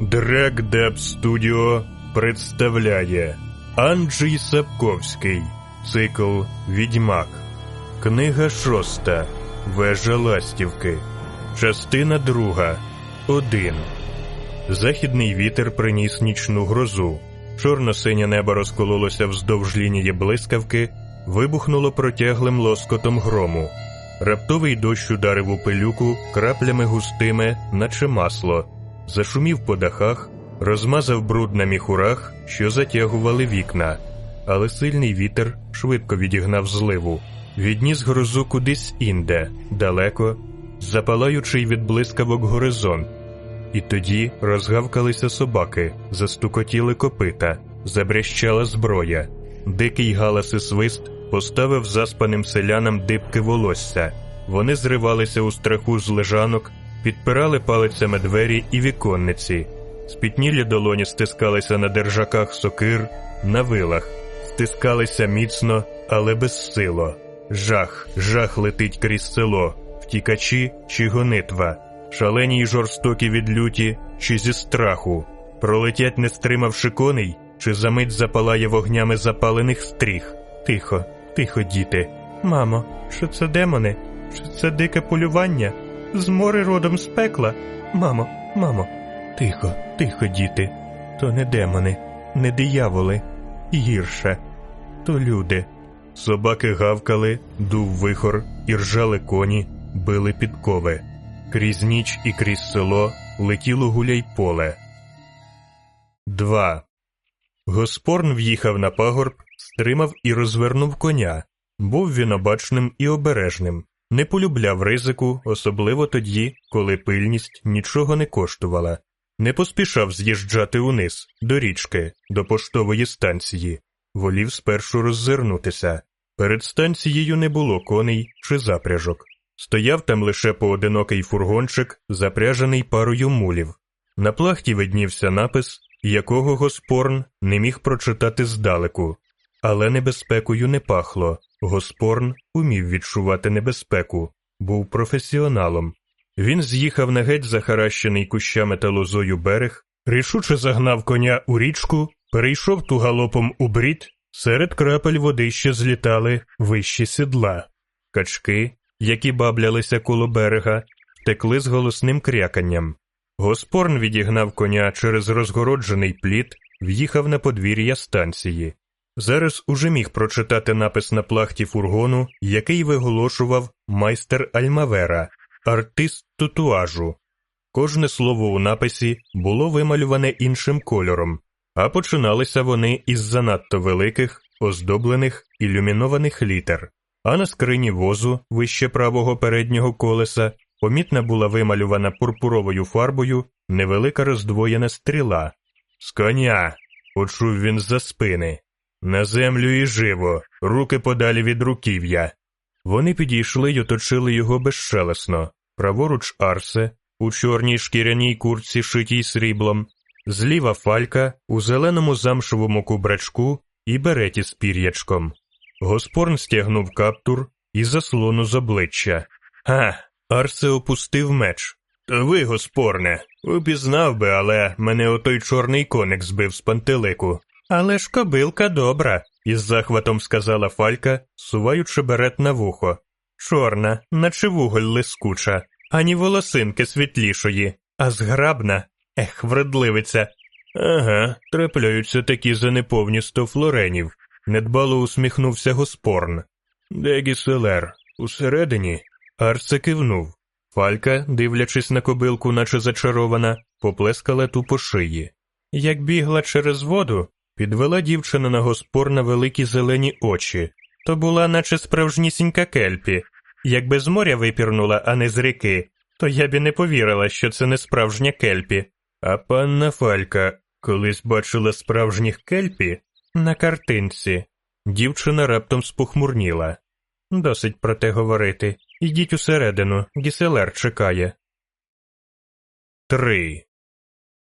Дрек Деп Студіо представляє Анджей Сапковський. Цикл Відьмак. Книга шоста. Вежа Ластівки. Частина друга. Один. Західний вітер приніс нічну грозу. Чорно-синє небо розкололося вздовж лінії блискавки, вибухнуло протяглим лускотом грому. Раптовий дощ ударив у пилюку краплями густими, наче масло, зашумів по дахах, розмазав бруд на міхурах, що затягували вікна, але сильний вітер швидко відігнав зливу, відніс грозу кудись інде, далеко, запалаючий від блискавок горизонт. І тоді розгавкалися собаки, застукотіли копита, забрящала зброя. Дикий галас і свист поставив заспаним селянам дибки волосся. Вони зривалися у страху з лежанок, підпирали палицями двері і віконниці. Спітнілі долоні стискалися на держаках сокир, на вилах, стискалися міцно, але безсило. Жах, жах летить крізь село, втікачі чи гонитва, шалені й жорстокі від люті чи зі страху, пролетять, не стримавши коней, чи за мить запалає вогнями запалених стріх. Тихо, тихо, діти. Мамо, що це демони? Чи це дике полювання? З мори родом з пекла? Мамо, мамо, тихо, тихо, діти. То не демони, не дияволи, гірше, то люди. Собаки гавкали, дув вихор, і ржали коні, били підкови. Крізь ніч і крізь село летіло гуляй поле. Два. Госпорн в'їхав на пагорб, стримав і розвернув коня. Був він обачним і обережним, не полюбляв ризику, особливо тоді, коли пильність нічого не коштувала, не поспішав з'їжджати униз, до річки, до поштової станції, волів спершу роззирнутися. Перед станцією не було коней чи запряжок. Стояв там лише поодинокий фургончик, запряжений парою мулів. На плахті виднівся напис, якого Госпорн не міг прочитати здалеку, але небезпекою не пахло. Госпорн умів відчувати небезпеку, був професіоналом. Він з'їхав на геть захаращений кущами та лозою берег, рішуче загнав коня у річку, перейшов ту галопом у брід, серед крапель води ще злітали вищі сідла. Качки, які баблялися коло берега, втекли з голосним кряканням. Госпорн відігнав коня через розгороджений пліт, в'їхав на подвір'я станції. Зараз уже міг прочитати напис на плахті фургону, який виголошував майстер Альмавера, артист татуажу. Кожне слово у написі було вималюване іншим кольором, а починалися вони із занадто великих, оздоблених ілюмінованих літер. А на скрині возу, вище правого переднього колеса, помітна була вималювана пурпуровою фарбою невелика роздвоєна стріла. З коня. почув він з-за спини. На землю і живо, руки подалі від руків'я. Вони підійшли й оточили його безшелесно, праворуч Арсе, у чорній шкіряній курці, шитій сріблом, зліва фалька у зеленому замшовому кубрачку і береті з пір'ячком. Госпорн стягнув каптур і заслону з обличчя. Га, Арсе опустив меч. Ви, госпорне, упізнав би, але мене отой чорний коник збив з пантелику. Але ж кобилка добра, із захватом сказала Фалька, суваючи берет на вухо. Чорна, наче вуголь лискуча, ані волосинки світлішої, а зграбна, ех, вредливиця. Ага, трапляються такі за неповні сто флоренів, недбало усміхнувся Госпорн. Де гіселер? Усередині? Арце кивнув. Фалька, дивлячись на кобилку, наче зачарована, поплескала ту по шиї. Як бігла через воду, підвела дівчина на госпор на великі зелені очі. То була, наче справжнісінька кельпі. Якби з моря випірнула, а не з ріки, то я б і не повірила, що це не справжня кельпі. А панна Фалька колись бачила справжніх кельпі на картинці. Дівчина раптом спохмурніла. Досить про те говорити. Ідіть усередину, гіселер чекає. Три.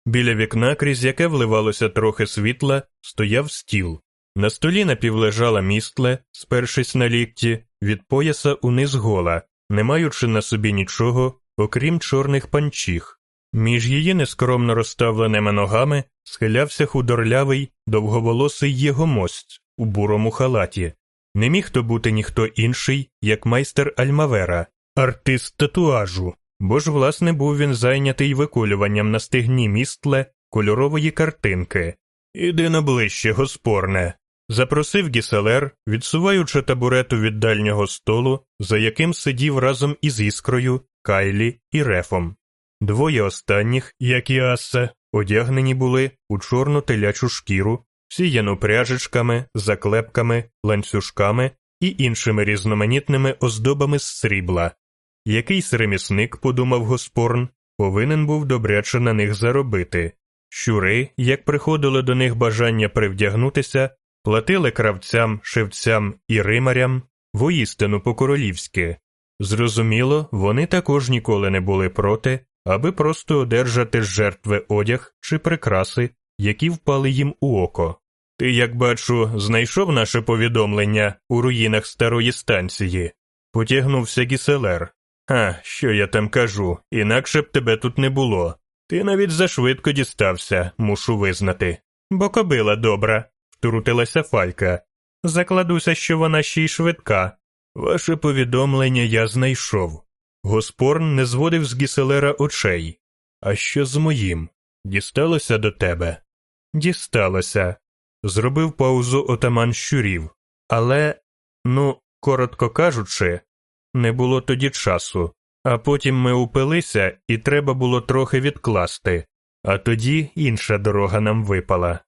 Біля вікна, крізь яке вливалося трохи світла, стояв стіл. На столі напівлежала містле, спершись на лікті, від пояса униз гола, не маючи на собі нічого, окрім чорних панчіх. Між її нескромно розставленими ногами схилявся худорлявий, довговолосий єгомость у бурому халаті. Не міг то бути ніхто інший, як майстер Альмавера, артист татуажу, бо ж, власне, був він зайнятий виколюванням на стегні містле кольорової картинки. Іди на ближче, госпорне. Запросив гіселер, відсуваючи табурету від дальнього столу, за яким сидів разом із іскрою, Кайлі і Рефом. Двоє останніх, як і Асса, одягнені були у чорну телячу шкіру, сіяну пряжечками, заклепками, ланцюжками і іншими різноманітними оздобами з срібла. Якийсь ремісник, подумав Госпорн, повинен був добряче на них заробити. Щури, як приходило до них бажання привдягнутися, платили кравцям, шевцям і римарям воістину по-королівськи. Зрозуміло, вони також ніколи не були проти, аби просто одержати з жертви одяг чи прикраси, які впали їм у око. Ти, як бачу, знайшов наше повідомлення у руїнах старої станції, потягнувся гіселер. А, що я там кажу, інакше б тебе тут не було. Ти навіть зашвидко дістався, мушу визнати. Бо кобила добра, втрутилася Фалька. Закладуся, що вона ще й швидка. Ваше повідомлення я знайшов. Госпорн не зводив з гіселера очей. А що з моїм? Дісталося до тебе? Дісталося. Зробив паузу отаман щурів. Але, ну, коротко кажучи, не було тоді часу. А потім ми упилися, і треба було трохи відкласти, а тоді інша дорога нам випала.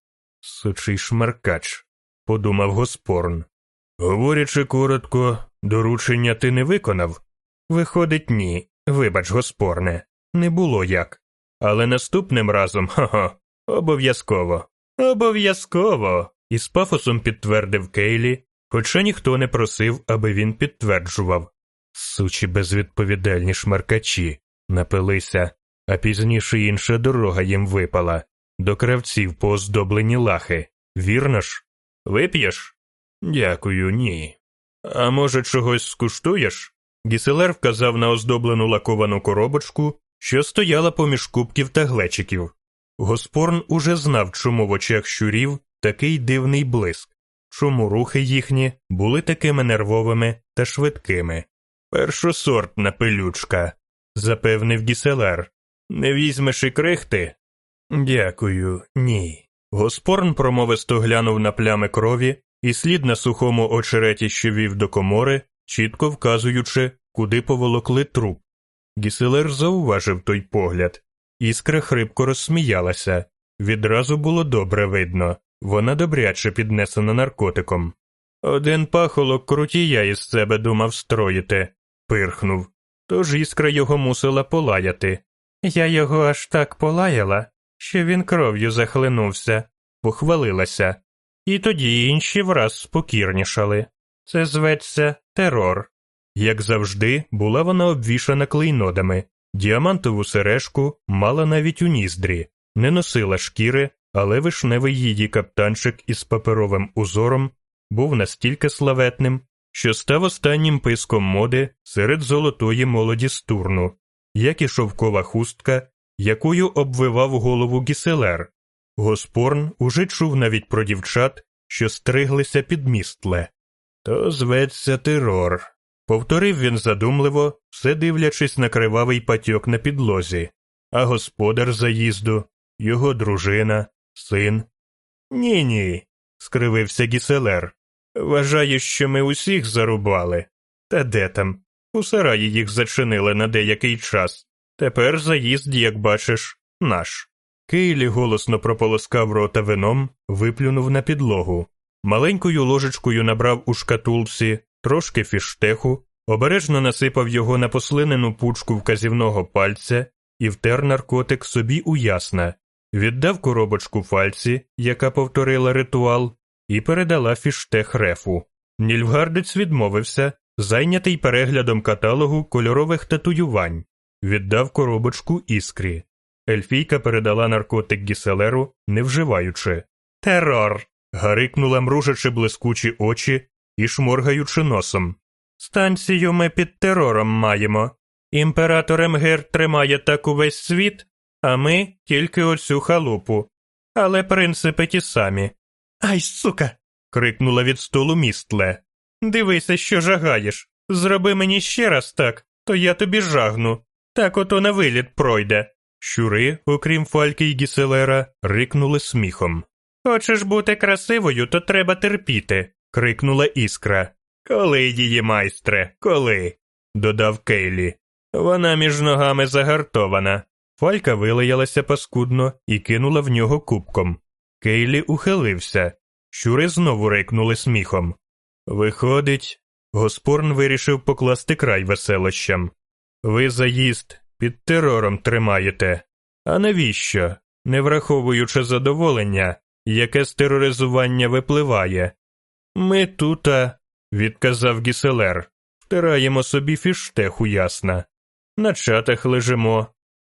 Сучий шмаркач, подумав Госпорн. Говорячи коротко, доручення ти не виконав? Виходить, ні. Вибач, Госпорне, не було як. Але наступним разом, хо-хо, обов'язково. Обов'язково. Із пафосом підтвердив Кейлі, хоча ніхто не просив, аби він підтверджував. Сучі безвідповідальні шмаркачі, напилися, а пізніше інша дорога їм випала. До кравців пооздоблені лахи. Вірно ж? Вип'єш? Дякую, ні. А може, чогось скуштуєш? Гіселер вказав на оздоблену лаковану коробочку, що стояла поміж кубків та глечиків. Госпорн уже знав, чому в очах щурів такий дивний блиск, чому рухи їхні були такими нервовими та швидкими. Першосортна пилючка, запевнив гіселер. Не візьмеш і крихти? Дякую, ні. Госпорн промовисто глянув на плями крові і слід на сухому очереті, що вів до комори, чітко вказуючи, куди поволокли труп. Гіселер зауважив той погляд. Іскра хрипко розсміялася. Відразу було добре видно вона добряче піднесена наркотиком. Один пахолок крутія із себе думав строїти, пирхнув. Тож іскра його мусила полаяти. Я його аж так полаяла, що він кров'ю захлинувся, похвалилася. І тоді інші враз спокірнішали. Це зветься терор. Як завжди, була вона обвішана клейнодами, діамантову сережку мала навіть у ніздрі, не носила шкіри, але вишневий її каптанчик із паперовим узором був настільки славетним, що став останнім писком моди серед золотої молоді з турну, як і шовкова хустка, якою обвивав голову гіселер. Госпорн уже чув навіть про дівчат, що стриглися під містле. То зветься терор. Повторив він задумливо, все дивлячись на кривавий патьок на підлозі, а господар заїзду, його дружина, син. Ні, ні, скривився гіселер. Вважаю, що ми усіх зарубали. Та де там? У сараї їх зачинили на деякий час. Тепер заїзд, як бачиш, наш. Кейлі голосно прополоскав рота вином, виплюнув на підлогу. Маленькою ложечкою набрав у шкатулці трошки фіштеху, обережно насипав його на послинену пучку вказівного пальця і втер наркотик собі у ясна, віддав коробочку фальці, яка повторила ритуал, і передала фіштех рефу. Нільфгардець відмовився, зайнятий переглядом каталогу кольорових татуювань, віддав коробочку іскрі. Ельфійка передала наркотик гіселеру, не вживаючи. Терор. гарикнула, мружачи блискучі очі і шморгаючи носом. Станцію ми під терором маємо. Імператор Емгер тримає так увесь світ, а ми тільки оцю халупу. Але принципи ті самі. Ай, сука. крикнула від столу містле. Дивися, що жагаєш. Зроби мені ще раз так, то я тобі жагну. Так ото на виліт пройде. Щури, окрім фальки й гіселера, рикнули сміхом. Хочеш бути красивою, то треба терпіти, крикнула іскра. Коли її, майстре, коли? додав Кейлі. Вона між ногами загартована. Фалька вилаялася паскудно і кинула в нього кубком. Кейлі ухилився. Щури знову рикнули сміхом. Виходить, Госпорн вирішив покласти край веселощам. Ви заїзд під терором тримаєте. А навіщо? Не враховуючи задоволення, яке з тероризування випливає. Ми тута, відказав Гіселер, втираємо собі фіштеху ясна. На чатах лежимо.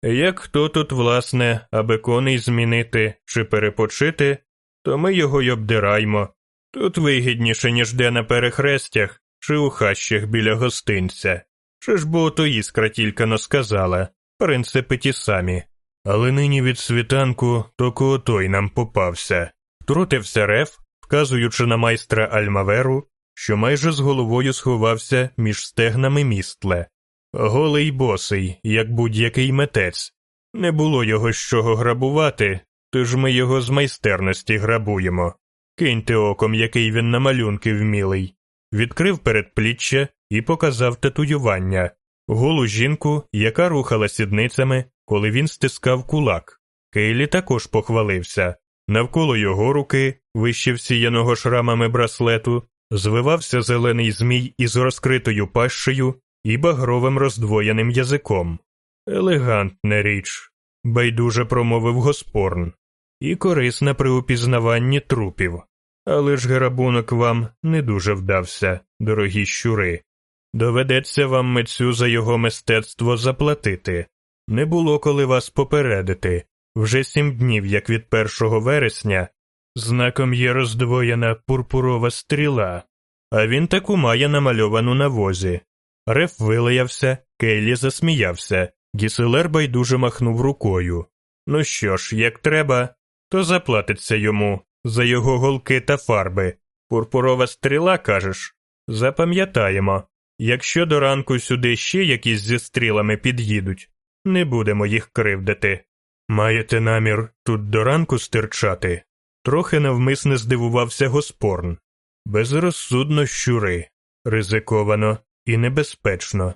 Як хто тут, власне, аби коней змінити чи перепочити, то ми його й обдираймо. Тут вигідніше, ніж де на перехрестях чи у хащах біля гостинця. Чи ж бо ото іскра тільки но сказала, принципи ті самі. Але нині від світанку токо той нам попався. Втрутився реф, вказуючи на майстра Альмаверу, що майже з головою сховався між стегнами містле. Голий босий, як будь-який метець. Не було його з чого грабувати, тож ми його з майстерності грабуємо. Киньте оком, який він на малюнки вмілий. Відкрив передпліччя і показав татуювання, голу жінку, яка рухала сідницями, коли він стискав кулак. Кейлі також похвалився. Навколо його руки, вище всіяного шрамами браслету, звивався зелений змій із розкритою пащею і багровим роздвоєним язиком. Елегантна річ, байдуже промовив Госпорн, і корисна при упізнаванні трупів. Але ж грабунок вам не дуже вдався, дорогі щури. Доведеться вам митцю за його мистецтво заплатити. Не було коли вас попередити. Вже сім днів, як від 1 вересня, знаком є роздвоєна пурпурова стріла, а він таку має намальовану на возі. Реф вилаявся, Кейлі засміявся, Гіселер байдуже махнув рукою. Ну що ж, як треба, то заплатиться йому за його голки та фарби. Пурпурова стріла, кажеш? Запам'ятаємо. Якщо до ранку сюди ще якісь зі стрілами під'їдуть, не будемо їх кривдити. Маєте намір тут до ранку стирчати? Трохи навмисне здивувався Госпорн. Безрозсудно щури, ризиковано і небезпечно.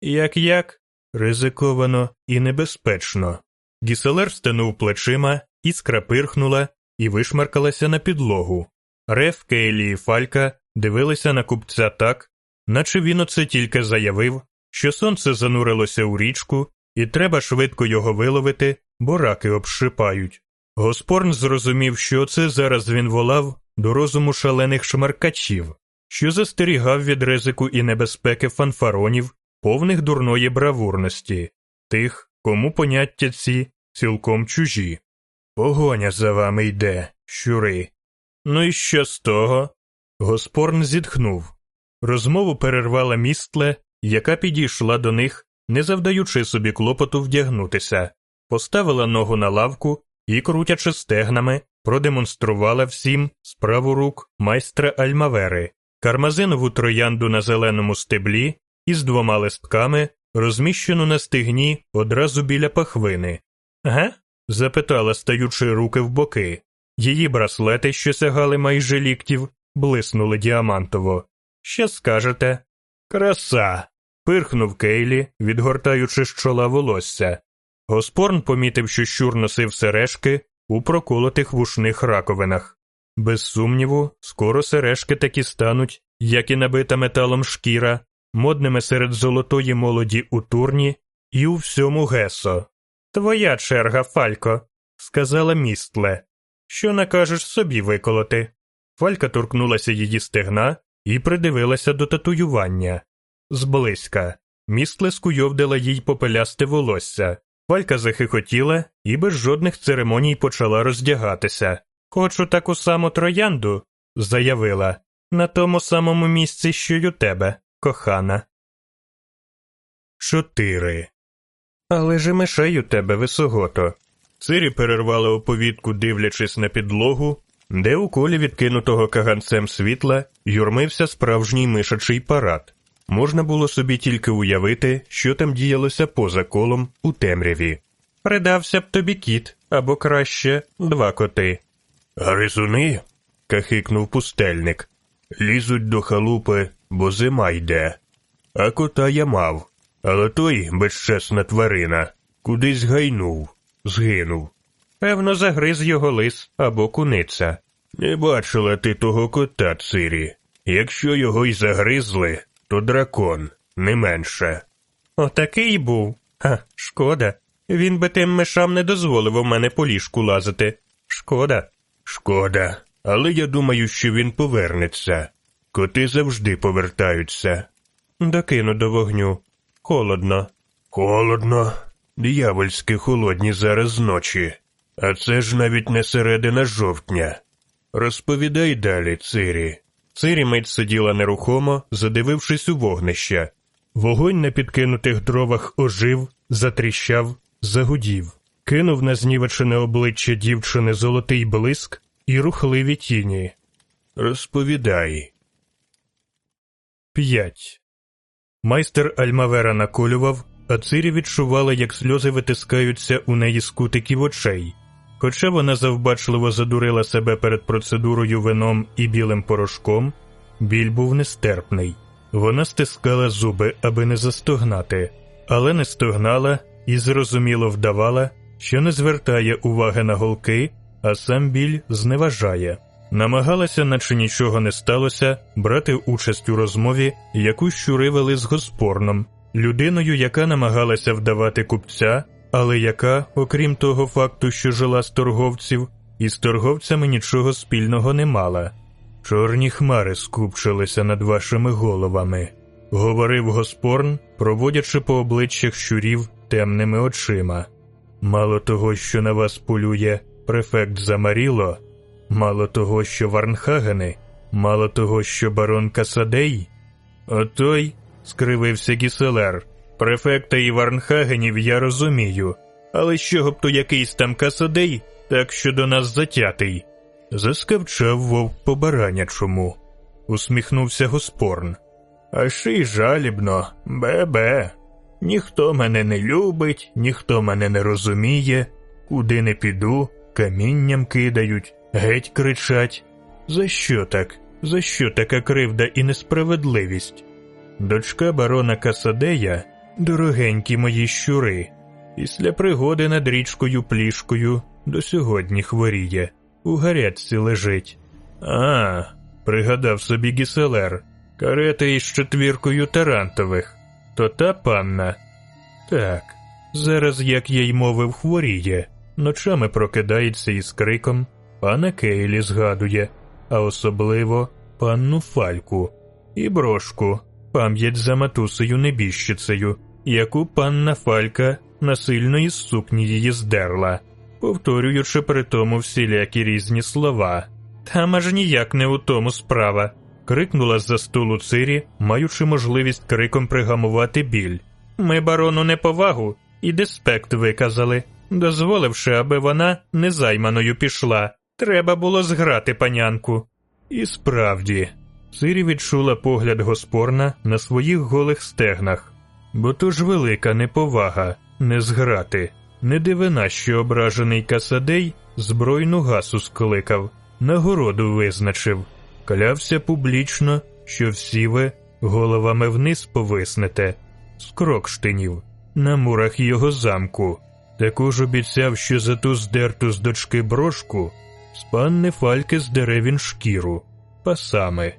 Як як? Ризиковано і небезпечно. Гіселер стенув плечима, іскра пирхнула і вишмаркалася на підлогу. Реф, Кейлі і Фалька дивилися на купця так, наче він оце тільки заявив, що сонце занурилося у річку, і треба швидко його виловити, бо раки обшипають. Госпорн зрозумів, що це зараз він волав до розуму шалених шмаркачів, що застерігав від ризику і небезпеки фанфаронів, повних дурної бравурності, тих, кому поняття ці цілком чужі. Погоня за вами йде, щури. Ну і що з того? Госпорн зітхнув. Розмову перервала містле, яка підійшла до них, не завдаючи собі клопоту вдягнутися, поставила ногу на лавку і, крутячи стегнами, продемонструвала всім справу рук майстра Альмавери, кармазинову троянду на зеленому стеблі із двома листками, розміщену на стегні одразу біля пахвини. Ге? запитала, стаючи руки в боки. Її браслети, що сягали майже ліктів, блиснули діамантово. Що скажете? Краса. пирхнув Кейлі, відгортаючи з чола волосся. Госпорн помітив, що щур носив сережки у проколотих вушних раковинах. Без сумніву, скоро сережки такі стануть, як і набита металом шкіра, модними серед золотої молоді у турні і у всьому гесо. Твоя черга, Фалько, сказала містле. Що накажеш собі виколоти? Фалька торкнулася її стегна і придивилася до татуювання. Зблизька. Містле скуйовдила їй попелясте волосся. Фалька захихотіла і без жодних церемоній почала роздягатися. Хочу таку саму троянду, заявила, на тому самому місці, що й у тебе, кохана. Чотири. Але ж мишей у тебе висогото. Цирі перервала оповідку, дивлячись на підлогу, де у колі відкинутого каганцем світла юрмився справжній мишачий парад. Можна було собі тільки уявити, що там діялося поза колом у темряві. Придався б тобі кіт, або краще два коти. Гризуни? кахикнув пустельник. Лізуть до халупи, бо зима йде. А кота я мав, але той, безчесна тварина, кудись гайнув, згинув. Певно, загриз його лис або куниця. Не бачила ти того кота, Цирі. Якщо його й загризли, то дракон, не менше. Отакий був. Ха, шкода. Він би тим мишам не дозволив у мене по ліжку лазити. Шкода. Шкода. Але я думаю, що він повернеться. Коти завжди повертаються. Докину до вогню. Холодно. Холодно. Диявольськи холодні зараз ночі. А це ж навіть не середина жовтня. Розповідай далі, Цирі. Цирі мить сиділа нерухомо, задивившись у вогнище. Вогонь на підкинутих дровах ожив, затріщав, загудів, кинув на знівечене обличчя дівчини золотий блиск і рухливі тіні. Розповідай. П'ять. Майстер Альмавера наколював, а Цирі відчувала, як сльози витискаються у неї з кутиків очей. Хоча вона завбачливо задурила себе перед процедурою вином і білим порошком, біль був нестерпний. Вона стискала зуби, аби не застогнати, але не стогнала і зрозуміло вдавала, що не звертає уваги на голки, а сам біль зневажає. Намагалася, наче нічого не сталося, брати участь у розмові, яку щури вели з Госпорном, людиною, яка намагалася вдавати купця, але яка, окрім того факту, що жила з торговців, із торговцями нічого спільного не мала. Чорні хмари скупчилися над вашими головами, говорив Госпорн, проводячи по обличчях щурів темними очима. Мало того, що на вас полює префект Замаріло, мало того, що Варнхагени, мало того, що барон Касадей. Отой, скривився Гіселер, префекта і Варнхагенів я розумію, але з чого б то якийсь там Касадей, так що до нас затятий. Заскавчав вовк по баранячому, усміхнувся Госпорн. А ще й жалібно, бе-бе. Ніхто мене не любить, ніхто мене не розуміє, куди не піду, камінням кидають, геть кричать. За що так? За що така кривда і несправедливість? Дочка барона Касадея, дорогенькі мої щури, після пригоди над річкою плішкою до сьогодні хворіє, у гарячці лежить. А, пригадав собі гіселер, карета із четвіркою тарантових. То та панна. Так, зараз, як я й мовив, хворіє, ночами прокидається із криком, пана Кейлі згадує, а особливо панну Фальку і брошку, пам'ять за матусею небіжчицею, яку панна Фалька насильно із сукні її здерла, повторюючи при тому всілякі різні слова. Там аж ніяк не у тому справа. Крикнула з за столу Цирі, маючи можливість криком пригамувати біль. Ми барону неповагу і деспект виказали, дозволивши, аби вона незайманою пішла. Треба було зграти панянку. І справді, Цирі відчула погляд Госпорна на своїх голих стегнах, бо то ж велика неповага, не зграти, не дивина, що ображений Касадей збройну гасу скликав, нагороду визначив. Клявся публічно, що всі ви головами вниз повиснете, з крокштинів, на мурах його замку. Також обіцяв, що за ту здерту з дочки брошку з панни Фальки здере він шкіру, пасами.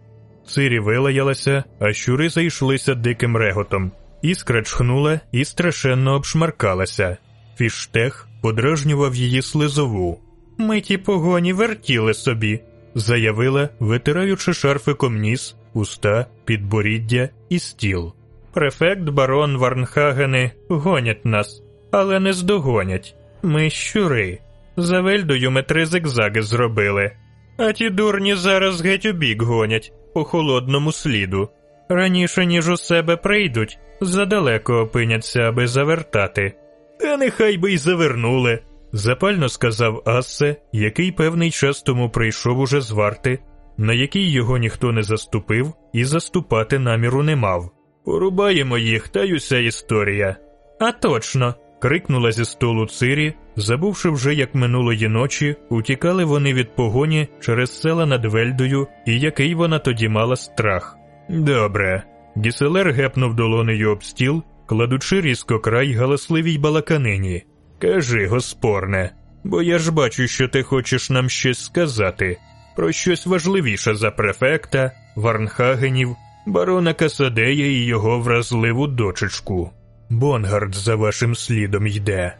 Цирі вилаялася, а щури зайшлися диким реготом. Іскра чхнула і страшенно обшмаркалася. Фіштех подражнював її слизову. Ми ті погоні вертіли собі заявила, витираючи шарфиком ніс, уста, підборіддя і стіл. Префект барон Варнхагени гонять нас, але не здогонять. Ми щури. За вельдою ми три зигзаги зробили. А ті дурні зараз геть у бік гонять по холодному сліду. Раніше, ніж у себе прийдуть, задалеко опиняться, аби завертати. Та нехай би й завернули, запально сказав Ассе, який певний час тому прийшов уже з варти, на якій його ніхто не заступив і заступати наміру не мав. Порубаємо їх, та й уся історія. А точно. крикнула зі столу Цирі, забувши вже, як минулої ночі, утікали вони від погоні через села над Вельдою, і який вона тоді мала страх. Добре. Гіселер гепнув долонею об стіл, кладучи різко край галасливій балаканині. Кажи, Готспорне, бо я ж бачу, що ти хочеш нам щось сказати, про щось важливіше за префекта, Варнхагенів, барона Касадея і його вразливу дочечку. Бонгард за вашим слідом йде.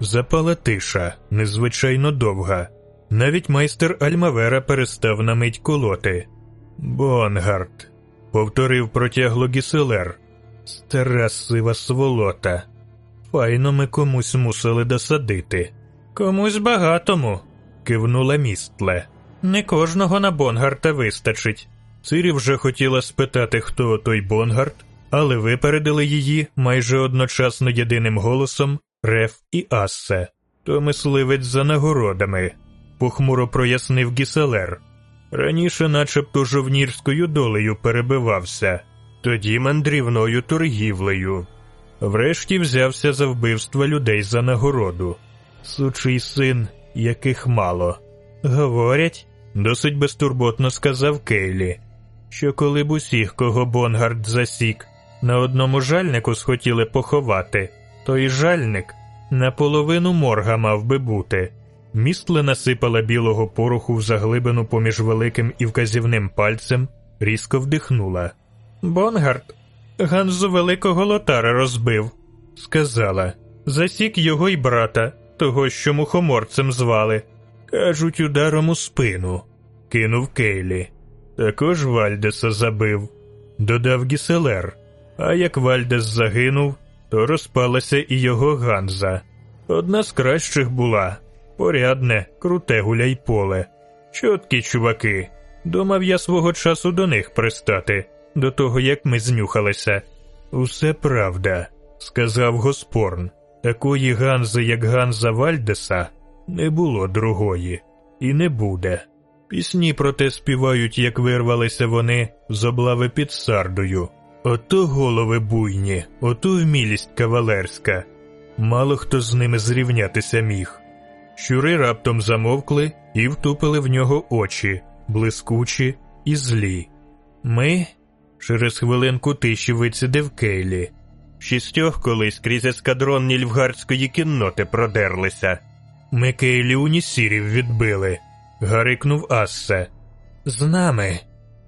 Запала тиша, незвичайно довга. Навіть майстер Альмавера перестав на мить колоти. Бонгард, повторив протягло гіселер. Стара сива сволота. Файно ми комусь мусили досадити. Комусь багатому, кивнула містле. Не кожного на Бонгарта вистачить. Цирі вже хотіла спитати, хто той Бонгард, але випередили її майже одночасно єдиним голосом Реф і Ассе. То мисливець за нагородами, похмуро прояснив Гіселер. Раніше, начебто, жовнірською долею перебивався, тоді мандрівною торгівлею. Врешті взявся за вбивство людей за нагороду. Сучий син, яких мало. Говорять, досить безтурботно сказав Кейлі, що коли б усіх, кого Бонгард засік, на одному жальнику схотіли поховати, то і жальник наполовину морга мав би бути. Містле насипала білого пороху в заглибину поміж великим і вказівним пальцем, різко вдихнула. Бонгард Ганзу великого лотара розбив, сказала. Засік його й брата, того, що мухоморцем звали. Кажуть, ударом у спину, кинув Кейлі. Також Вальдеса забив, додав Гіселер. А як Вальдес загинув, то розпалася і його Ганза. Одна з кращих була порядне, круте гуляй поле. Чоткі чуваки. Думав я свого часу до них пристати, до того як ми знюхалися. Усе правда, сказав Госпорн. Такої Ганзи, як Ганза Вальдеса, не було другої, і не буде. Пісні про те співають, як вирвалися вони з облави під сардою. Ото голови буйні, ото вмілість кавалерська. Мало хто з ними зрівнятися міг. Щури раптом замовкли і втупили в нього очі, блискучі і злі. Ми через хвилинку тиші вицідив Кейлі. Шістьох колись крізь ескадрон нільфгардської кінноти продерлися. Ми Кейлі унісірів відбили, гарикнув Ассе. З нами,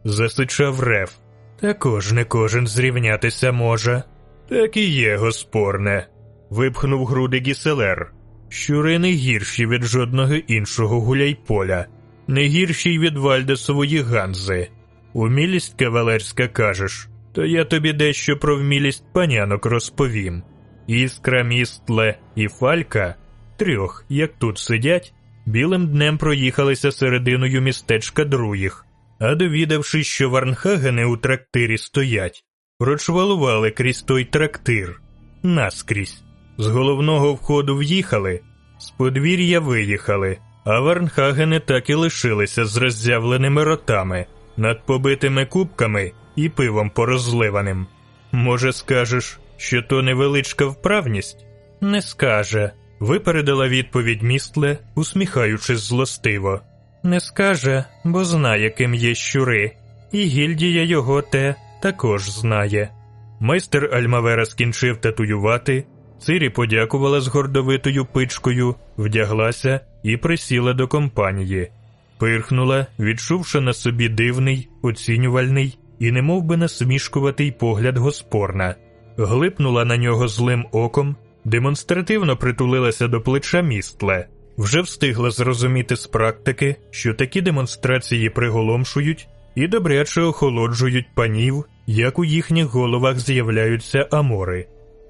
засичав Реф. Також не кожен зрівнятися може. Так і є, госпорне, випхнув груди гіселер. Щури не гірші від жодного іншого гуляйполя, не гірші й від Вальдесової Ганзи. Умілість кавалерська кажеш, то я тобі дещо про вмілість панянок розповім. Іскра, містле і фалька, трьох, як тут сидять, білим днем проїхалися серединою містечка других, а довідавшись, що Варнхагени у трактирі стоять, прочвалували крізь той трактир, наскрізь. З головного входу в'їхали, з подвір'я виїхали, а Варнхагени так і лишилися з роззявленими ротами, над побитими кубками і пивом порозливаним. Може, скажеш, що то невеличка вправність? Не скаже, випередила відповідь містле, усміхаючись злостиво. Не скаже, бо знає, ким є щури, і гільдія його те також знає. Майстер Альмавера скінчив татуювати, Цирі подякувала з гордовитою пичкою, вдяглася і присіла до компанії, пирхнула, відчувши на собі дивний, оцінювальний і немов би насмішкуватий погляд госпорна, глипнула на нього злим оком, демонстративно притулилася до плеча містле, вже встигла зрозуміти з практики, що такі демонстрації приголомшують і добряче охолоджують панів, як у їхніх головах з'являються амори.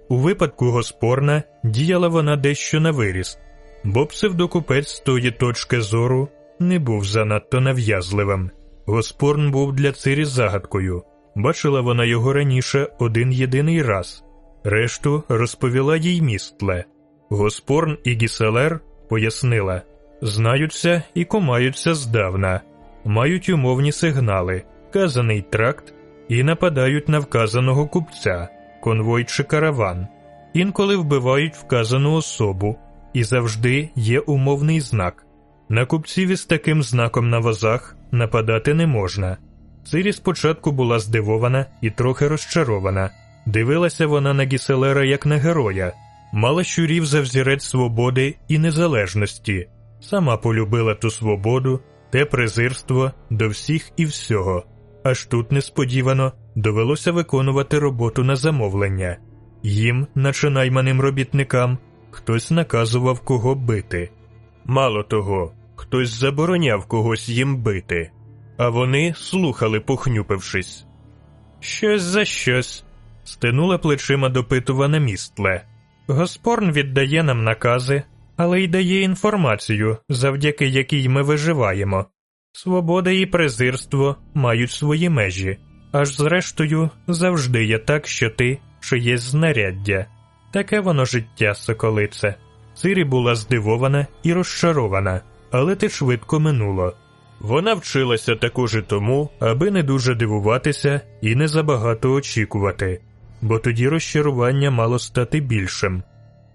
У випадку Госпорна діяла вона дещо на виріст, бо псевдокупець з тої точки зору не був занадто нав'язливим. Госпорн був для цирі загадкою, бачила вона його раніше один єдиний раз, решту розповіла їй містле. Госпорн і Гіселер пояснила знаються і комаються здавна, мають умовні сигнали, казаний тракт і нападають на вказаного купця, конвой чи караван, інколи вбивають вказану особу, і завжди є умовний знак. На купців із таким знаком на возах нападати не можна. Цирі спочатку була здивована і трохи розчарована. Дивилася вона на Гіселера як на героя, мала щурів за взірець свободи і незалежності, сама полюбила ту свободу, те презирство до всіх і всього. Аж тут несподівано довелося виконувати роботу на замовлення. Їм, наче найманим робітникам, хтось наказував кого бити. Мало того, хтось забороняв когось їм бити, а вони слухали, похнюпившись. Щось за щось, стинула плечима допитувана містле. Госпорн віддає нам накази, але й дає інформацію, завдяки якій ми виживаємо. Свобода і презирство мають свої межі, аж зрештою завжди є так, що ти чиєсь знаряддя. Таке воно життя, соколице. Цирі була здивована і розчарована, але те швидко минуло. Вона вчилася також і тому, аби не дуже дивуватися і не забагато очікувати, бо тоді розчарування мало стати більшим.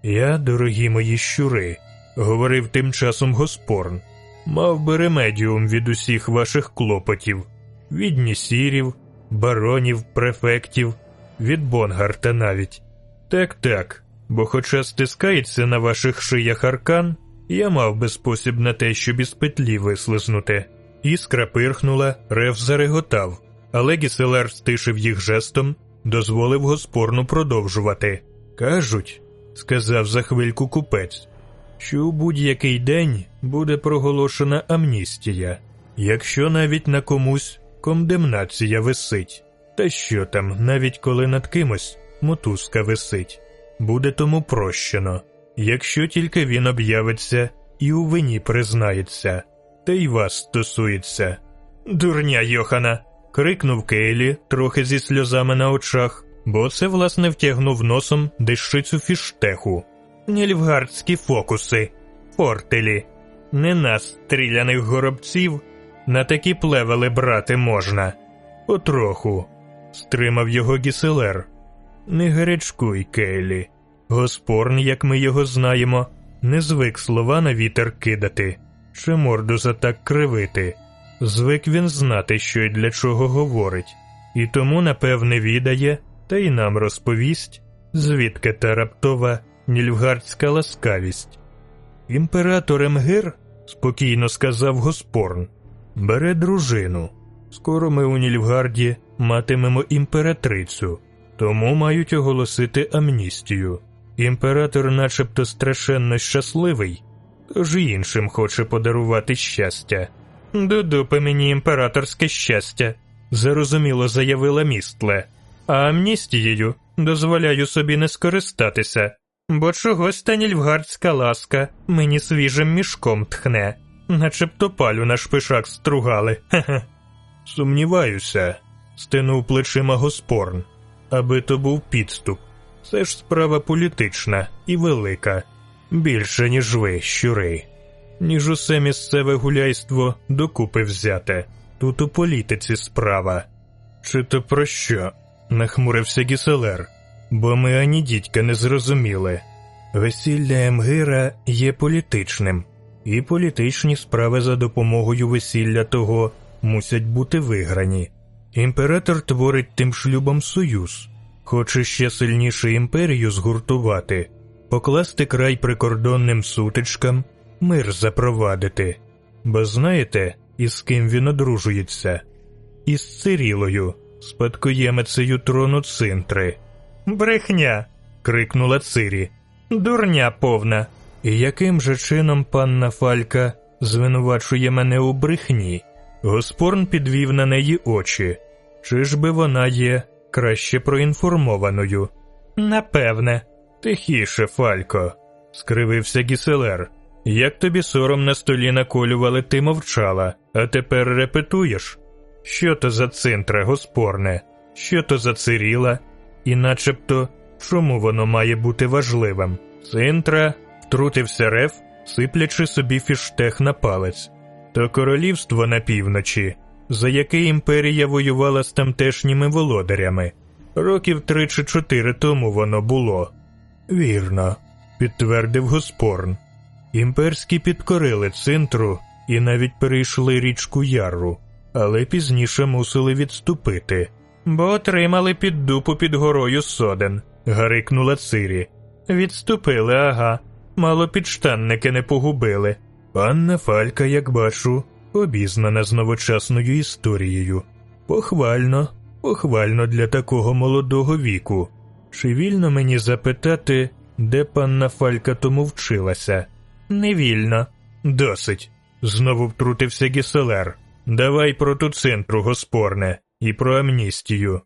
Я, дорогі мої щури, говорив тим часом Госпорн, мав би ремедіум від усіх ваших клопотів, від нісірів, баронів, префектів, від Бонгарта навіть. Так так, бо, хоча стискається на ваших шиях аркан, я мав би спосіб на те, щоб із петлі вислизнути. Іскра пирхнула, рев зареготав, але Гіселер стишив їх жестом, дозволив Госпорну продовжувати. Кажуть, сказав за хвильку купець, що у будь-який день буде проголошена амністія, якщо навіть на комусь кондемнація висить, та що там, навіть коли над кимось мотузка висить, буде тому прощено, якщо тільки він об'явиться і у вині признається, та й вас стосується. Дурня Йохана. крикнув Кейлі трохи зі сльозами на очах, бо це, власне, втягнув носом дещицю фіштеху. Нільфгардські фокуси, фортелі, не нас, стріляних горобців, на такі плевели брати можна. Потроху, стримав його гіселер. Не гарячкуй, Кейлі. Госпорн, як ми його знаємо, не звик слова на вітер кидати, чи морду за так кривити. Звик він знати, що й для чого говорить, і тому, напевне, відає, та й нам розповість, звідки та раптова нільфгардська ласкавість. Імператор Емгир, спокійно сказав Госпорн, бере дружину. Скоро ми у Нільфгарді матимемо імператрицю, тому мають оголосити амністію. Імператор, начебто, страшенно щасливий, тож і іншим хоче подарувати щастя. До дупи мені імператорське щастя, зарозуміло заявила містле, а амністією дозволяю собі не скористатися, бо чогось та нільфгардська ласка мені свіжим мішком тхне, начебто палю на шпишак стругали. Хе-хе. Сумніваюся, стинув плечима Госпорн, аби то був підступ. Це ж справа політична і велика, більше, ніж ви, щури, ніж усе місцеве гуляйство докупи взяте. Тут у політиці справа. Чи то про що? нахмурився Гіселер, бо ми ані дідька не зрозуміли. Весілля Емгира є політичним, і політичні справи за допомогою весілля того мусять бути виграні. Імператор творить тим шлюбом союз, хоче ще сильніше імперію згуртувати, покласти край прикордонним сутичкам, мир запровадити. Бо знаєте, із ким він одружується? Із Цирілою, спадкоємицею трону цинтри. Брехня. крикнула Цирі. Дурня повна. І яким же чином панна Фалька звинувачує мене у брехні? Госпорн підвів на неї очі. Чи ж би вона є краще проінформованою? Напевне, тихіше, Фалько, скривився Гіселер. Як тобі сором на столі наколювали, ти мовчала, а тепер репетуєш? Що то за цинтра, госпорне, що то за циріла, і начебто чому воно має бути важливим? Цинтра Втрутився реф, сиплячи собі фіштех на палець. То королівство на півночі, за яке імперія воювала з тамтешніми володарями. Років три чи чотири тому воно було. Вірно, підтвердив Госпорн. Імперські підкорили центру і навіть перейшли річку Яру, але пізніше мусили відступити, бо отримали під дупу під горою соден, гарикнула Цирі. Відступили, ага, мало підштанники не погубили. Панна Фалька, як бачу, обізнана з новочасною історією. Похвально, похвально для такого молодого віку. Чи вільно мені запитати, де панна Фалька тому вчилася? Невільно. Досить. Знову втрутився Гіселер. Давай про ту центру, госпорне, і про амністію.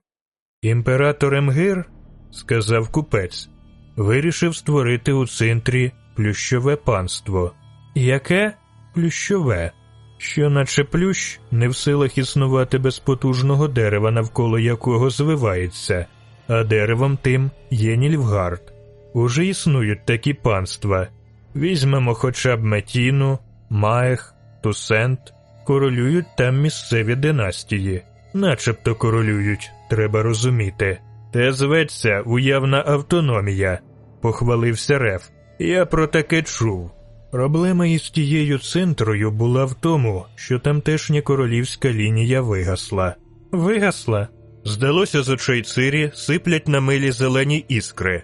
Імператор Емгир, сказав купець, вирішив створити у центрі плющове панство. Яке плющове? Що, наче плющ, не в силах існувати без потужного дерева, навколо якого звивається, а деревом тим є Нільфгард. Уже існують такі панства. Візьмемо хоча б Метіну, Маех, Тусент, королюють там місцеві династії, начебто королюють, треба розуміти. Те зветься уявна автономія, похвалився Реф. Я про таке чув. Проблема із тією центрою була в тому, що тамтешня королівська лінія вигасла. Вигасла? Здалося з очей Цирі сиплять на милі зелені іскри.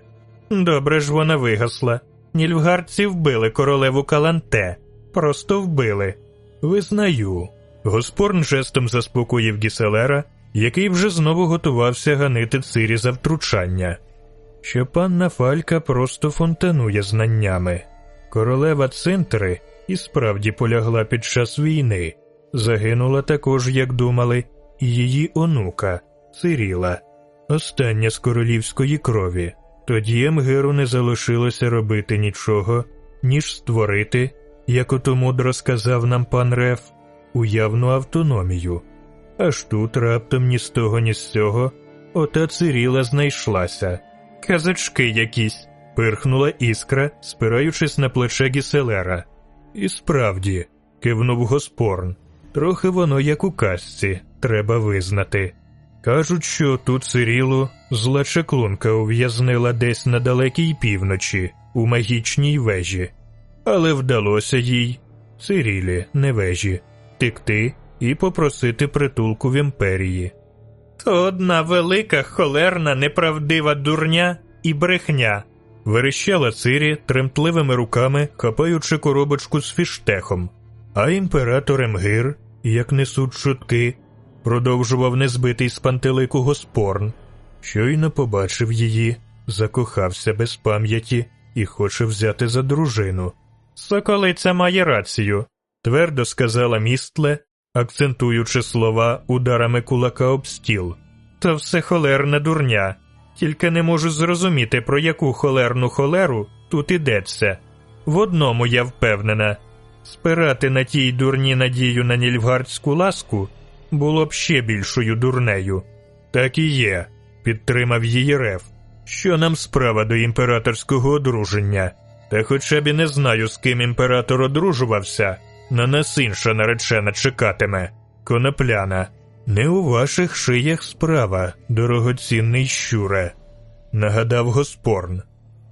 Добре ж вона вигасла. Нільфгардці вбили королеву Каланте. Просто вбили. Визнаю. Госпорн жестом заспокоїв Гіселера, який вже знову готувався ганити Цирі за втручання. Що панна Фалька просто фонтанує знаннями. Королева Центри і справді полягла під час війни. Загинула також, як думали, і її онука Циріла, остання з королівської крові. Тоді Емгеру не залишилося робити нічого, ніж створити, як ото мудро сказав нам пан Реф, уявну автономію. Аж тут раптом ні з того, ні з цього ота Циріла знайшлася. Казачки якісь, пирхнула іскра, спираючись на плече Гіселера. І справді, кивнув Госпорн, трохи воно як у казці, треба визнати. Кажуть, що ту Цирілу зла чеклунка ув'язнила десь на далекій півночі, у магічній вежі, але вдалося їй, Цирілі, не вежі, текти і попросити притулку в імперії. То одна велика, холерна, неправдива дурня і брехня, верещала Цирі тремтливими руками, хапаючи коробочку з фіштехом, а імператор Емгир, як несуть чутки, продовжував незбитий з пантелику Госпорн. Щойно побачив її, закохався без пам'яті і хоче взяти за дружину. Соколиця має рацію, твердо сказала містле, акцентуючи слова ударами кулака об стіл. То все холерна дурня, тільки не можу зрозуміти, про яку холерну холеру тут ідеться. В одному я впевнена спирати на тій дурні надію на нільфгардську ласку було б ще більшою дурнею. Так і є, підтримав її реф. Що нам справа до імператорського одруження? Та хоча б і не знаю, з ким імператор одружувався, на нас інша наречена чекатиме. Конопляна. Не у ваших шиях справа, дорогоцінний щуре, нагадав Госпорн.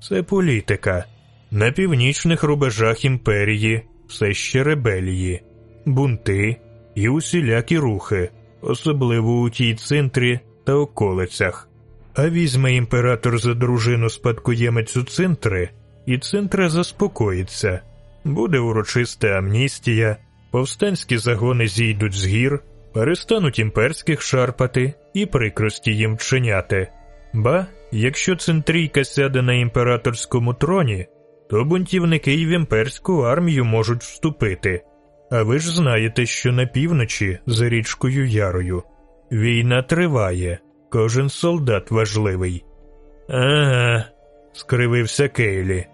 Це політика. На північних рубежах імперії все ще ребелії, бунти і усілякі рухи, особливо у тій центрі та околицях. А візьме імператор за дружину спадкоємець у центри, і центра заспокоїться. Буде урочиста амністія, повстанські загони зійдуть з гір, перестануть імперських шарпати і прикрості їм вчиняти. Ба, якщо центрійка сяде на імператорському троні, то бунтівники й в імперську армію можуть вступити. А ви ж знаєте, що на півночі за річкою Ярою війна триває, кожен солдат важливий. Ага, скривився Кейлі.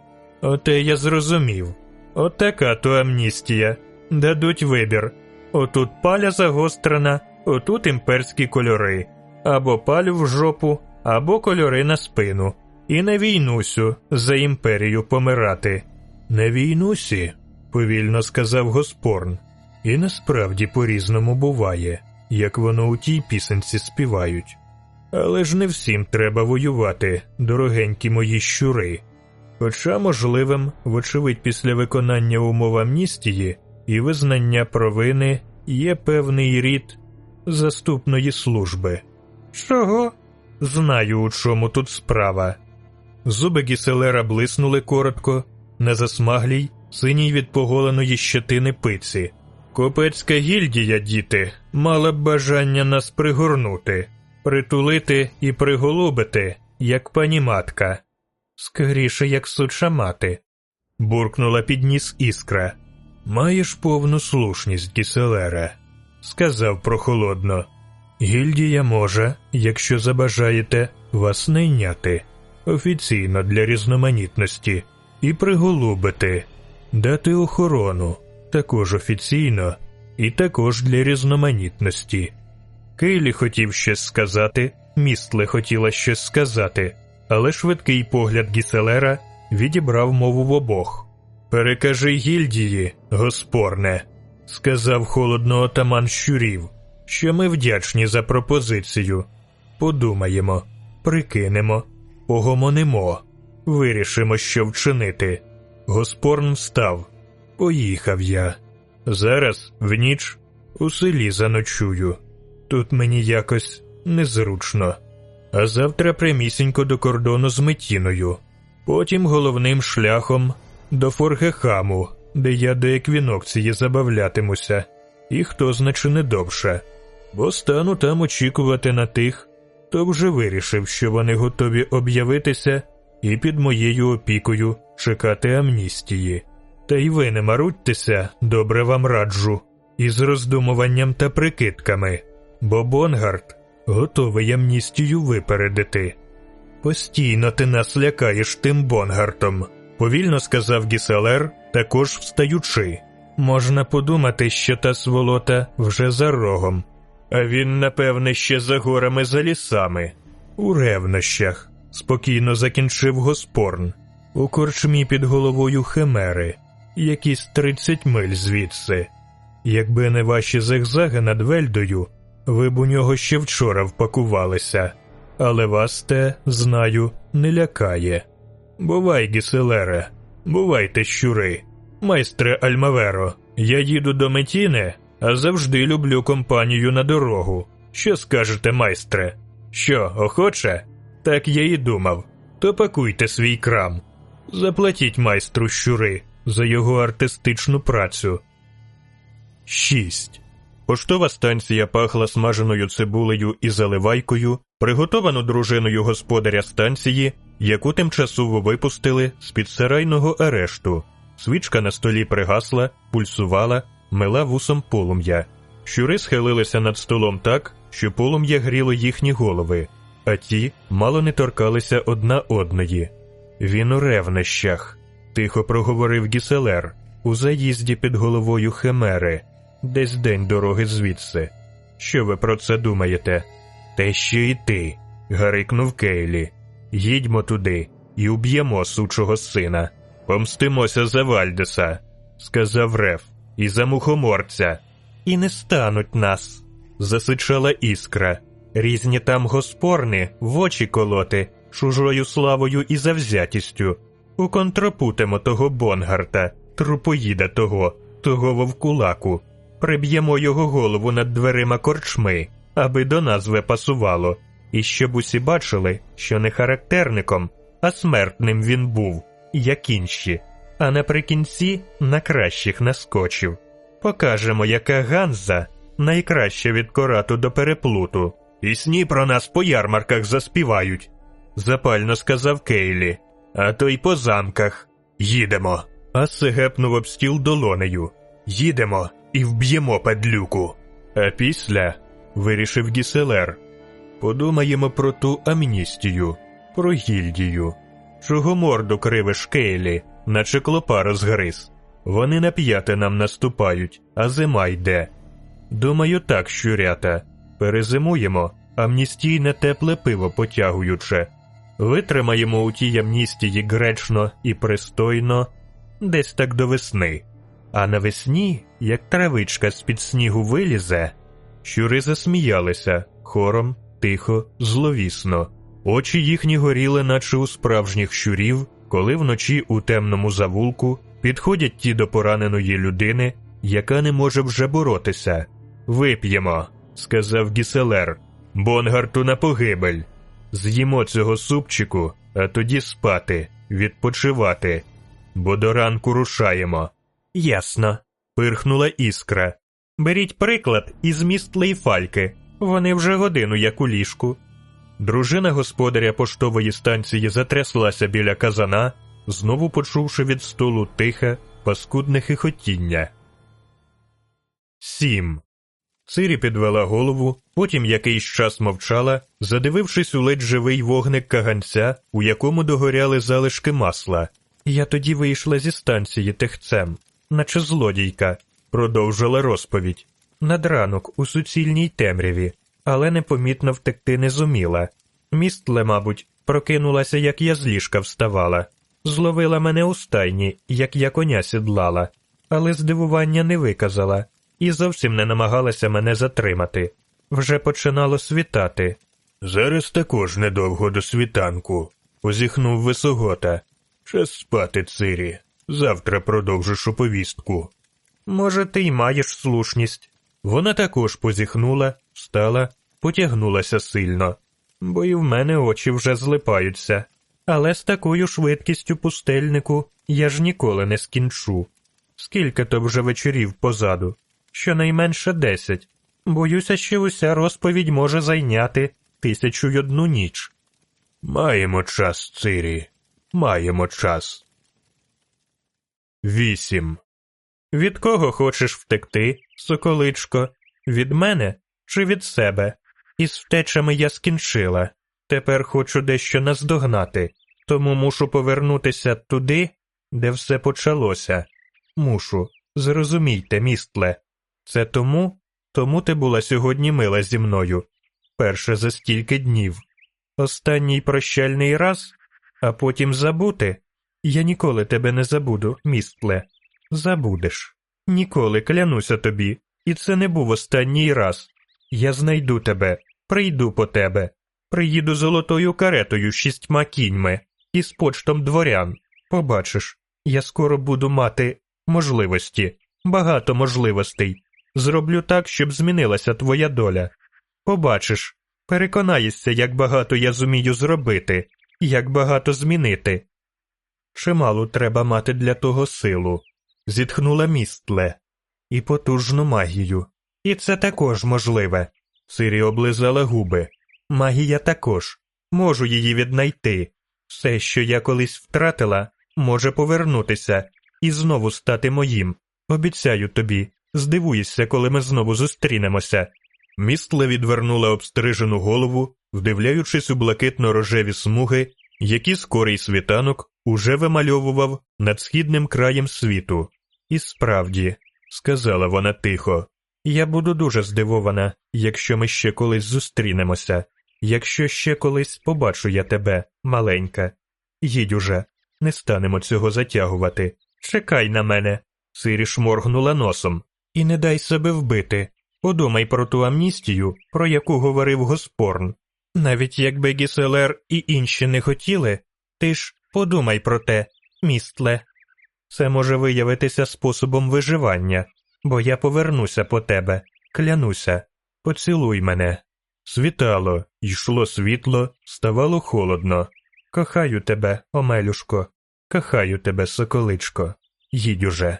Оте я зрозумів. Отака то амністія. Дадуть вибір. Отут паля загострена, отут імперські кольори, або палю в жопу, або кольори на спину. І на війнусю за імперію помирати. Не війнусі, повільно сказав Госпорн. І насправді по-різному буває, як воно у тій пісенці співають. Але ж не всім треба воювати, дорогенькі мої щури. Хоча можливим, вочевидь, після виконання умов амністії і визнання провини є певний рід заступної служби. Чого? Знаю, у чому тут справа. Зуби гіселера блиснули коротко, на засмаглій, синій від поголеної щетини пиці. Копецька гільдія, діти, мала б бажання нас пригорнути, притулити і приголубити, як пані матка. Скоріше, як суча мати. буркнула підніс іскра. Маєш повну слушність, гіселере, сказав прохолодно. Гільдія може, якщо забажаєте, вас найняти офіційно для різноманітності і приголубити, дати охорону також офіційно і також для різноманітності. Кейлі хотів щось сказати, містле хотіла щось сказати, але швидкий погляд гіселера відібрав мову в обох. Перекажи гільдії, госпорне, сказав холодно отаман щурів, що ми вдячні за пропозицію. Подумаємо, прикинемо, погомонимо, вирішимо, що вчинити. Госпорн встав. Поїхав я. Зараз, в ніч, у селі заночую. Тут мені якось незручно. А завтра прямісінько до кордону з Метіною, потім головним шляхом до Форгехаму, де я до еквінокції забавлятимуся, і хто значи не довше, бо стану там очікувати на тих, хто вже вирішив, що вони готові об'явитися і під моєю опікою чекати амністії. Та й ви не марудьтеся, добре вам раджу, із роздумуванням та прикидками, бо Бонгард готовий амністію випередити. Постійно ти нас лякаєш тим Бонгартом, повільно сказав Гіселер, також встаючи. Можна подумати, що та сволота вже за рогом, а він, напевне, ще за горами за лісами, у ревнощах, спокійно закінчив Госпорн, у корчмі під головою Химери якісь тридцять миль звідси. Якби не ваші зигзаги над Вельдою, ви б у нього ще вчора впакувалися, але вас те, знаю, не лякає. Бувай, гіселере, бувайте, щури, майстре Альмаверо, я їду до Метіне, а завжди люблю компанію на дорогу. Що скажете, майстре? Що, охоче? Так я і думав. То пакуйте свій крам. Заплатіть майстру щури за його артистичну працю. 6. Поштова станція пахла смаженою цибулею і заливайкою, приготовану дружиною господаря станції, яку тимчасово випустили з під сарайного арешту. Свічка на столі пригасла, пульсувала, мила вусом полум'я. Щури схилилися над столом так, що полум'я гріло їхні голови, а ті мало не торкалися одна одної. Він у ревнощах тихо проговорив гіселер у заїзді під головою Хемери, десь день дороги звідси. Що ви про це думаєте? Те що і ти, гарикнув Кейлі. Їдьмо туди і уб'ємо сучого сина. Помстимося за Вальдеса, сказав Реф, і за мухоморця. І не стануть нас, засичала іскра. Різні там госпорни в очі колоти, чужою славою і завзятістю. Уконтропутимо того Бонгарта, трупоїда того, того вовкулаку, приб'ємо його голову над дверима корчми, аби до назви пасувало, і щоб усі бачили, що не характерником, а смертним він був, як інші, а наприкінці на кращих наскочив. Покажемо, яка Ганза найкраща від корату до переплуту. Пісні про нас по ярмарках заспівають, запально сказав Кейлі а то й по замках. Їдемо. Асе гепнув об стіл долонею. Їдемо і вб'ємо падлюку. А після вирішив Гіселер. Подумаємо про ту амністію, про гільдію. Чого морду кривиш Кейлі, наче клопа розгриз. Вони на п'яте нам наступають, а зима йде. Думаю, так, щурята. Перезимуємо, амністійне тепле пиво потягуюче. Витримаємо у тій амністії гречно і пристойно, десь так до весни. А навесні, як травичка з-під снігу вилізе, щури засміялися хором, тихо, зловісно. Очі їхні горіли, наче у справжніх щурів, коли вночі у темному завулку підходять ті до пораненої людини, яка не може вже боротися. Вип'ємо, сказав Гіселер, Бонгарту на погибель. З'їмо цього супчику, а тоді спати, відпочивати, бо до ранку рушаємо. Ясно. пирхнула іскра. Беріть приклад із міст Лейфальки. Вони вже годину як у ліжку. Дружина господаря поштової станції затряслася біля казана, знову почувши від столу тихе, паскудне хихотіння. Сім. Цирі підвела голову, потім якийсь час мовчала, задивившись у ледь живий вогник каганця, у якому догоряли залишки масла. Я тоді вийшла зі станції техцем, наче злодійка, продовжила розповідь. Над ранок у суцільній темряві, але непомітно втекти не зуміла. Містле, мабуть, прокинулася, як я з ліжка вставала, зловила мене у стайні, як я коня сідлала, але здивування не виказала і зовсім не намагалася мене затримати. Вже починало світати. Зараз також недовго до світанку, позіхнув висогота. Час спати, Цирі. Завтра продовжиш оповістку. Може, ти й маєш слушність. Вона також позіхнула, встала, потягнулася сильно, бо і в мене очі вже злипаються. Але з такою швидкістю пустельнику я ж ніколи не скінчу. Скільки то вже вечорів позаду? Щонайменше десять. Боюся, що уся розповідь може зайняти тисячу й одну ніч. Маємо час, Цирі, маємо час. Вісім. Від кого хочеш втекти, соколичко? Від мене чи від себе? Із втечами я скінчила. Тепер хочу дещо наздогнати, тому мушу повернутися туди, де все почалося. Мушу, зрозумійте, містле. Це тому, тому ти була сьогодні мила зі мною, перше за стільки днів. Останній прощальний раз, а потім забути. Я ніколи тебе не забуду, містле. Забудеш. Ніколи клянуся тобі, і це не був останній раз. Я знайду тебе, прийду по тебе, приїду золотою каретою шістьма кіньми і з почтом дворян. Побачиш, я скоро буду мати можливості, багато можливостей. Зроблю так, щоб змінилася твоя доля. Побачиш, переконаєшся, як багато я зумію зробити, як багато змінити. Чималу треба мати для того силу, зітхнула містле, і потужну магію. І це також можливе. Сирі облизала губи. Магія також. Можу її віднайти. Все, що я колись втратила, може повернутися і знову стати моїм. Обіцяю тобі, здивуєшся, коли ми знову зустрінемося. Містле відвернула обстрижену голову, вдивляючись у блакитно рожеві смуги, які скорий світанок уже вимальовував над східним краєм світу. І справді, сказала вона тихо, я буду дуже здивована, якщо ми ще колись зустрінемося, якщо ще колись побачу я тебе, маленька. Їдь уже, не станемо цього затягувати. Чекай на мене. Сирі шморгнула носом. І не дай себе вбити. Подумай про ту амністію, про яку говорив Госпорн. Навіть якби Гіселер і інші не хотіли, ти ж подумай про те, містле. Це може виявитися способом виживання, бо я повернуся по тебе, клянуся, поцілуй мене. Світало, йшло світло, ставало холодно. Кохаю тебе, Омелюшко, кохаю тебе, соколичко. Їдь уже.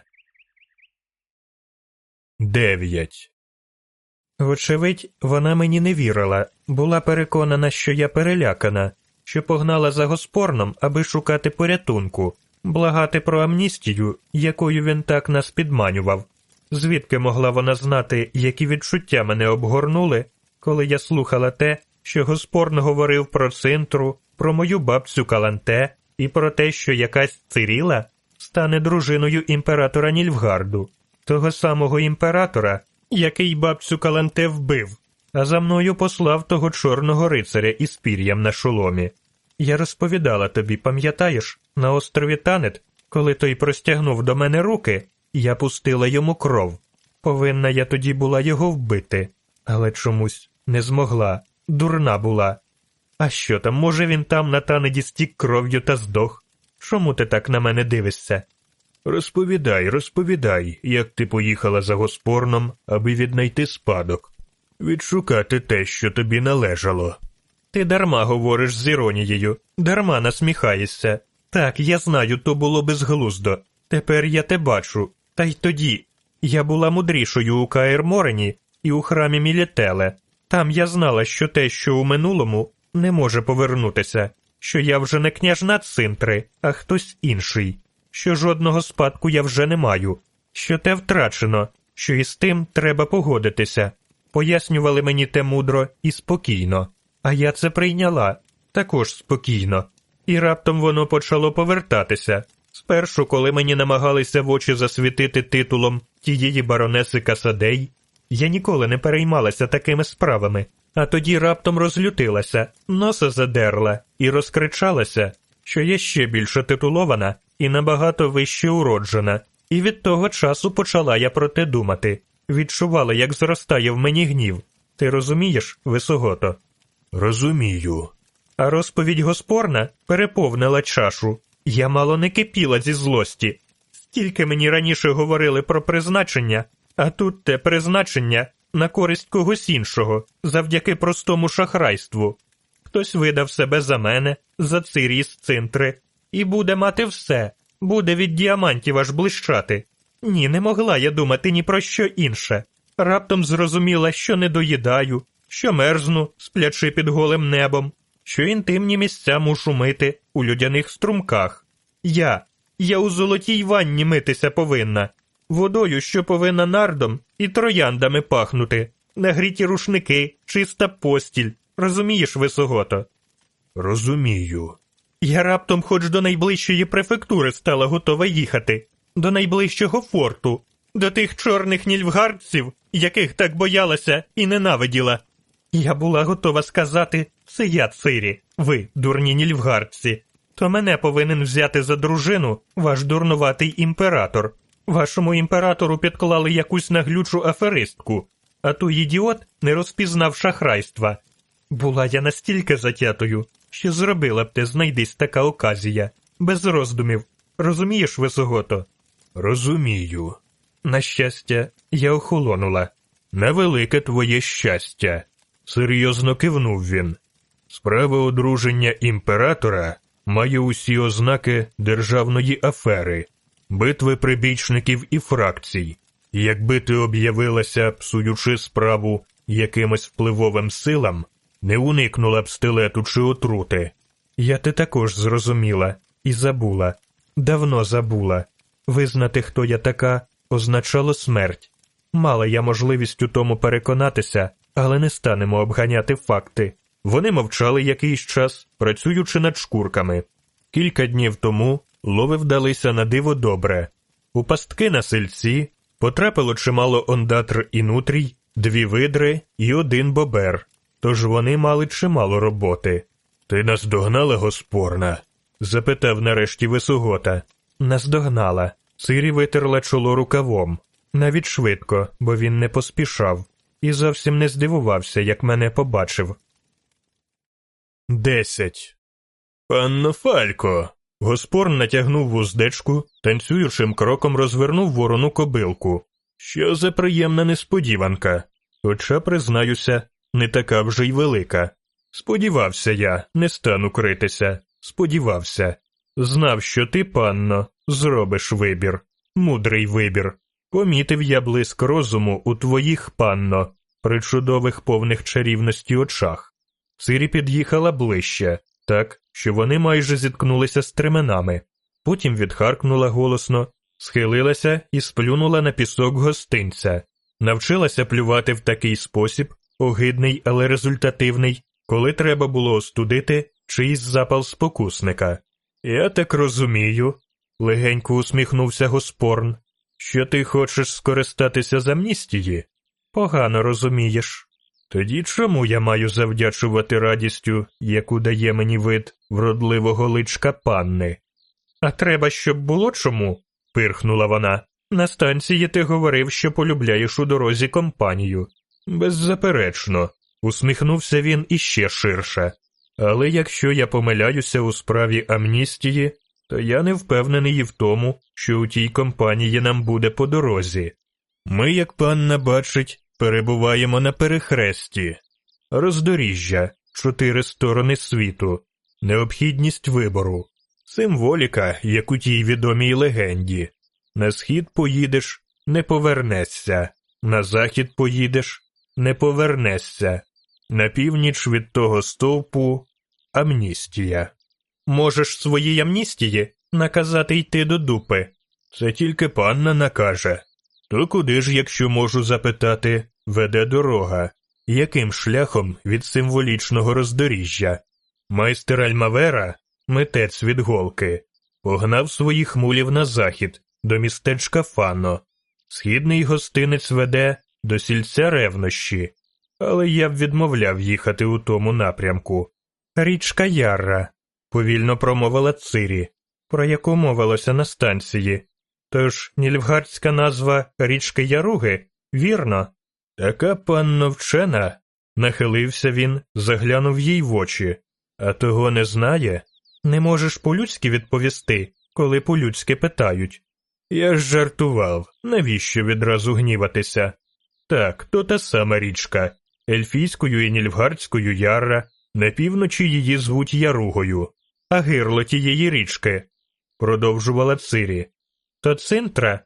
Дев'ять. Вочевидь, вона мені не вірила, була переконана, що я перелякана, що погнала за госпорном, аби шукати порятунку, благати про амністію, якою він так нас підманював. Звідки могла вона знати, які відчуття мене обгорнули, коли я слухала те, що Госпорн говорив про цинтру, про мою бабцю Каланте і про те, що якась циріла стане дружиною імператора Нільфгарду, того самого імператора, який бабцю Каланте вбив, а за мною послав того чорного рицаря із пір'ям на шоломі. Я розповідала тобі, пам'ятаєш, на острові Танет Коли той простягнув до мене руки, я пустила йому кров. Повинна я тоді була його вбити, але чомусь не змогла, дурна була. А що там, може, він там на танеді стік кров'ю та здох? Чому ти так на мене дивишся? Розповідай, розповідай, як ти поїхала за госпорном, аби віднайти спадок, відшукати те, що тобі належало. Ти дарма говориш з іронією, дарма насміхаєшся. Так, я знаю, то було безглуздо. Тепер я те бачу. Та й тоді. Я була мудрішою у Каїр Морені і у храмі Мілітеле. Там я знала, що те, що у минулому, не може повернутися, що я вже не княжна Цинтри, а хтось інший, що жодного спадку я вже не маю, що те втрачено, що із тим треба погодитися. Пояснювали мені те мудро і спокійно, а я це прийняла також спокійно, і раптом воно почало повертатися. Спершу, коли мені намагалися в очі засвітити титулом тієї баронеси Касадей, я ніколи не переймалася такими справами, а тоді раптом розлютилася, носа задерла і розкричалася, що я ще більше титулована і набагато вище уроджена, і від того часу почала я про те думати. Відчувала, як зростає в мені гнів. Ти розумієш, висогото? Розумію. А розповідь Госпорна переповнила чашу. Я мало не кипіла зі злості. Стільки мені раніше говорили про призначення, а тут те призначення на користь когось іншого, завдяки простому шахрайству. Хтось видав себе за мене, за цирі з цинтри, і буде мати все, буде від діамантів аж блищати. Ні, не могла я думати ні про що інше. Раптом зрозуміла, що не доїдаю, що мерзну, сплячи під голим небом, що інтимні місця мушу мити у людяних струмках. Я, я у золотій ванні митися повинна, водою, що повинна нардом і трояндами пахнути, нагріті рушники, чиста постіль. Розумієш, висогото? Розумію. Я раптом хоч до найближчої префектури стала готова їхати, до найближчого форту, до тих чорних нільфгардців, яких так боялася і ненавиділа. Я була готова сказати це я, Цирі, ви, дурні нільфгардці, то мене повинен взяти за дружину ваш дурнуватий імператор. Вашому імператору підклали якусь наглючу аферистку, а той ідіот не розпізнав шахрайства. Була я настільки затятою, що зробила б те знайдись така оказія, без роздумів. Розумієш, висогото? Розумію. На щастя, я охолонула. Невелике твоє щастя. Серйозно кивнув він. Справа одруження імператора має усі ознаки державної афери, битви прибічників і фракцій. Якби ти об'явилася, псуючи справу якимось впливовим силам, не уникнула б стилету чи отрути. Я те також зрозуміла і забула, давно забула. Визнати, хто я така, означало смерть. Мала я можливість у тому переконатися, але не станемо обганяти факти. Вони мовчали якийсь час, працюючи над шкурками. Кілька днів тому лови вдалися на диво добре. У пастки на сельці потрапило чимало ондатр і нутрій, дві видри і один бобер, тож вони мали чимало роботи. Ти наздогнала, госпорна? запитав нарешті висогота. Наздогнала. Цирі витерла чоло рукавом. Навіть швидко, бо він не поспішав, і зовсім не здивувався, як мене побачив. Десять. Панно Фалько. Госпорн натягнув вуздечку, танцюючим кроком розвернув ворону кобилку. Що за приємна несподіванка. Хоча, признаюся, не така вже й велика. Сподівався я, не стану критися. Сподівався. Знав, що ти, панно, зробиш вибір, мудрий вибір. Помітив я блиск розуму у твоїх, панно, при чудових повних чарівності очах. Сирі під'їхала ближче, так, що вони майже зіткнулися з тременами. Потім відхаркнула голосно, схилилася і сплюнула на пісок гостинця, навчилася плювати в такий спосіб, огидний, але результативний, коли треба було остудити чийсь запал спокусника. Я так розумію, легенько усміхнувся Госпорн, що ти хочеш скористатися з амністії? Погано розумієш. Тоді чому я маю завдячувати радістю, яку дає мені вид вродливого личка панни? А треба, щоб було чому? пирхнула вона. На станції ти говорив, що полюбляєш у дорозі компанію. Беззаперечно, усміхнувся він іще ширше. Але якщо я помиляюся у справі амністії, то я не впевнений і в тому, що у тій компанії нам буде по дорозі. Ми, як панна бачить, перебуваємо на перехресті, роздоріжжя, чотири сторони світу, необхідність вибору, символіка, як у тій відомій легенді. На схід поїдеш, не повернешся, на захід поїдеш, не повернешся, на північ від того стовпу амністія. Можеш своїй амністії наказати йти до дупи. Це тільки панна накаже. То куди ж, якщо можу запитати, веде дорога, яким шляхом від символічного роздоріжжя? Майстер Альмавера, митець від голки, погнав своїх мулів на захід, до містечка Фано. Східний гостинець веде до сільця ревнощі, але я б відмовляв їхати у тому напрямку. Річка Ярра, повільно промовила Цирі, про яку мовилося на станції. Тож нільфгардська назва річки Яруги, вірно? Така панно вчена, нахилився він, заглянув їй в очі. А того не знає? Не можеш по-людськи відповісти, коли по-людськи питають. Я ж жартував, навіщо відразу гніватися? Так, то та сама річка, ельфійською і нільфгардською ярра, на півночі її звуть Яругою, а гирло тієї річки, продовжувала Цирі. То цинтра?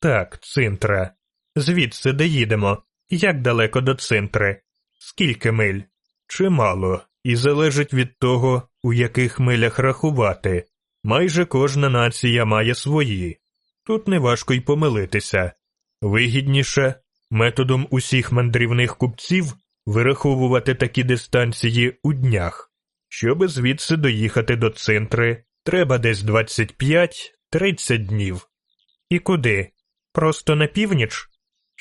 Так, цинтра. Звідси де їдемо. Як далеко до цинтри? Скільки миль? Чимало, і залежить від того, у яких милях рахувати. Майже кожна нація має свої. Тут неважко й помилитися. Вигідніше, методом усіх мандрівних купців вираховувати такі дистанції у днях. Щоби звідси доїхати до центри, треба десь 25-30 днів. І куди? Просто на північ?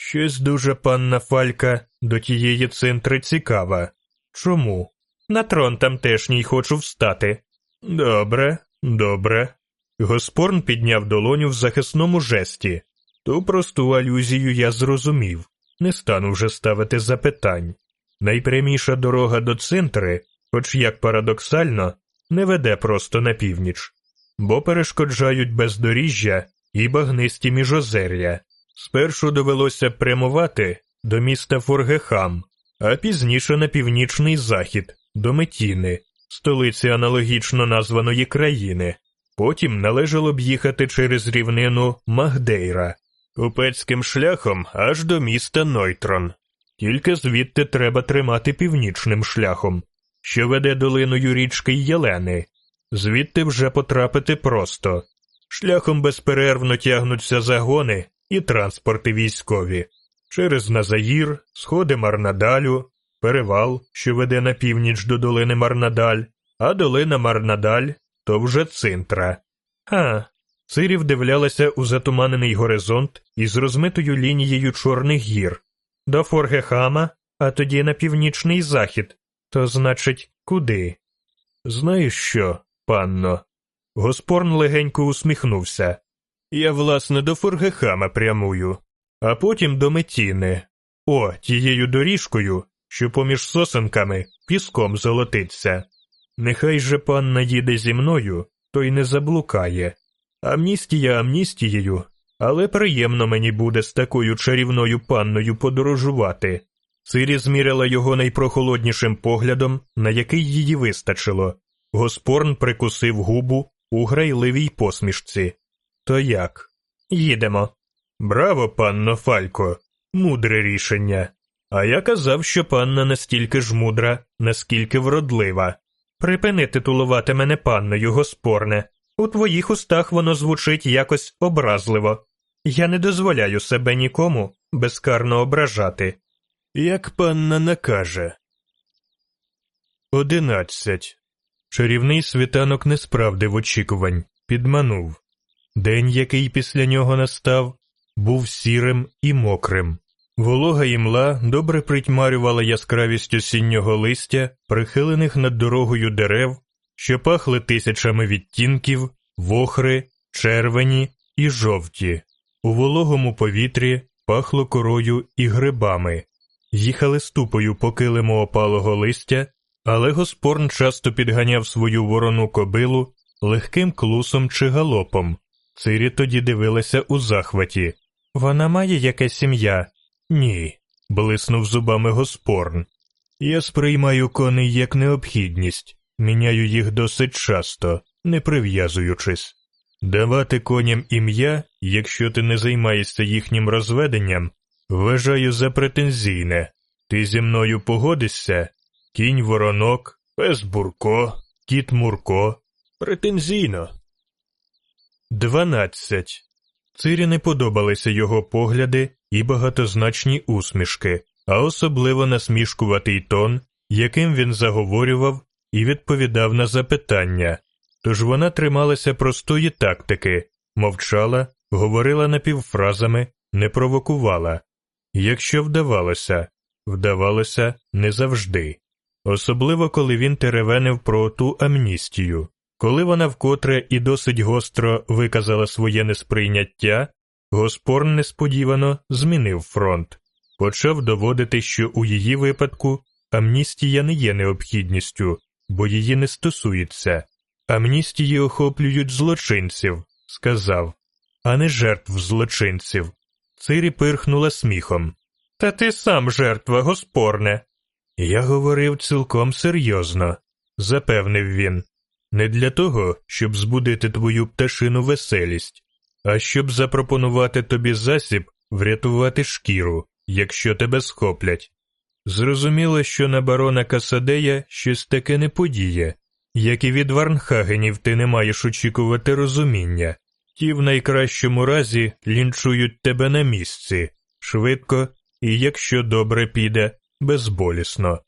Щось дуже панна Фалька до тієї центри цікава. Чому? На трон тамтешній хочу встати. Добре, добре. Госпорн підняв долоню в захисному жесті. Ту просту алюзію я зрозумів. Не стану вже ставити запитань. Найпряміша дорога до центри, хоч як парадоксально, не веде просто на північ, бо перешкоджають бездоріжжя і багнисті міжозер'я. Спершу довелося прямувати до міста Форгехам, а пізніше на північний захід, до Метіни, столиці аналогічно названої країни. Потім належало б їхати через рівнину Магдейра, купецьким шляхом аж до міста Нойтрон. Тільки звідти треба тримати північним шляхом, що веде долиною річки Єлени, звідти вже потрапити просто. Шляхом безперервно тягнуться загони і транспорти військові, через Назаїр, сходи Марнадалю, перевал, що веде на північ до долини Марнадаль, а долина Марнадаль то вже цинтра. А. Цирі вдивлялася у затуманений горизонт із розмитою лінією Чорних гір. До Форгехама, а тоді на північний захід. То значить, куди? Знаєш що, панно? Госпорн легенько усміхнувся. Я, власне, до Форгехама прямую, а потім до Метіни. О, тією доріжкою, що поміж сосенками піском золотиться. Нехай же панна їде зі мною, то й не заблукає. Амністія амністією, але приємно мені буде з такою чарівною панною подорожувати. Цирі зміряла його найпрохолоднішим поглядом, на який її вистачило. Госпорн прикусив губу у грайливій посмішці. То як? Їдемо. Браво, панно Фалько, мудре рішення. А я казав, що панна настільки ж мудра, наскільки вродлива. Припини титулувати мене панною, госпорне. У твоїх устах воно звучить якось образливо. Я не дозволяю себе нікому безкарно ображати. Як панна накаже. Одинадцять. Чарівний світанок не справдив очікувань, підманув. День, який після нього настав, був сірим і мокрим. Волога і мла добре притьмарювала яскравість осіннього листя, прихилених над дорогою дерев, що пахли тисячами відтінків вохри, червені і жовті. У вологому повітрі пахло корою і грибами. Їхали ступою по килиму опалого листя, але Госпорн часто підганяв свою ворону кобилу легким клусом чи галопом. Цирі тоді дивилася у захваті. Вона має якесь сім'я? Ні, блиснув зубами Госпорн. Я сприймаю коней як необхідність, міняю їх досить часто, не прив'язуючись. Давати коням ім'я, якщо ти не займаєшся їхнім розведенням, вважаю за претензійне. Ти зі мною погодишся? Кінь воронок, пес бурко, кіт Мурко. Претензійно. Дванадцять. Цирі не подобалися його погляди і багатозначні усмішки, а особливо насмішкуватий тон, яким він заговорював і відповідав на запитання. Тож вона трималася простої тактики, мовчала, говорила напівфразами, не провокувала. Якщо вдавалося, вдавалося не завжди. Особливо коли він теревенив про ту амністію. Коли вона вкотре і досить гостро виказала своє несприйняття, Госпорн несподівано змінив фронт, почав доводити, що у її випадку амністія не є необхідністю, бо її не стосується. Амністії охоплюють злочинців, сказав, а не жертв злочинців. Цирі пирхнула сміхом. Та ти сам жертва, Госпорне. Я говорив цілком серйозно, запевнив він не для того, щоб збудити твою пташину веселість, а щоб запропонувати тобі засіб врятувати шкіру, якщо тебе схоплять. Зрозуміло, що на барона Касадея щось таке не подіє, як і від Варнхагенів ти не маєш очікувати розуміння, ті в найкращому разі лінчують тебе на місці, швидко і, якщо добре піде, безболісно.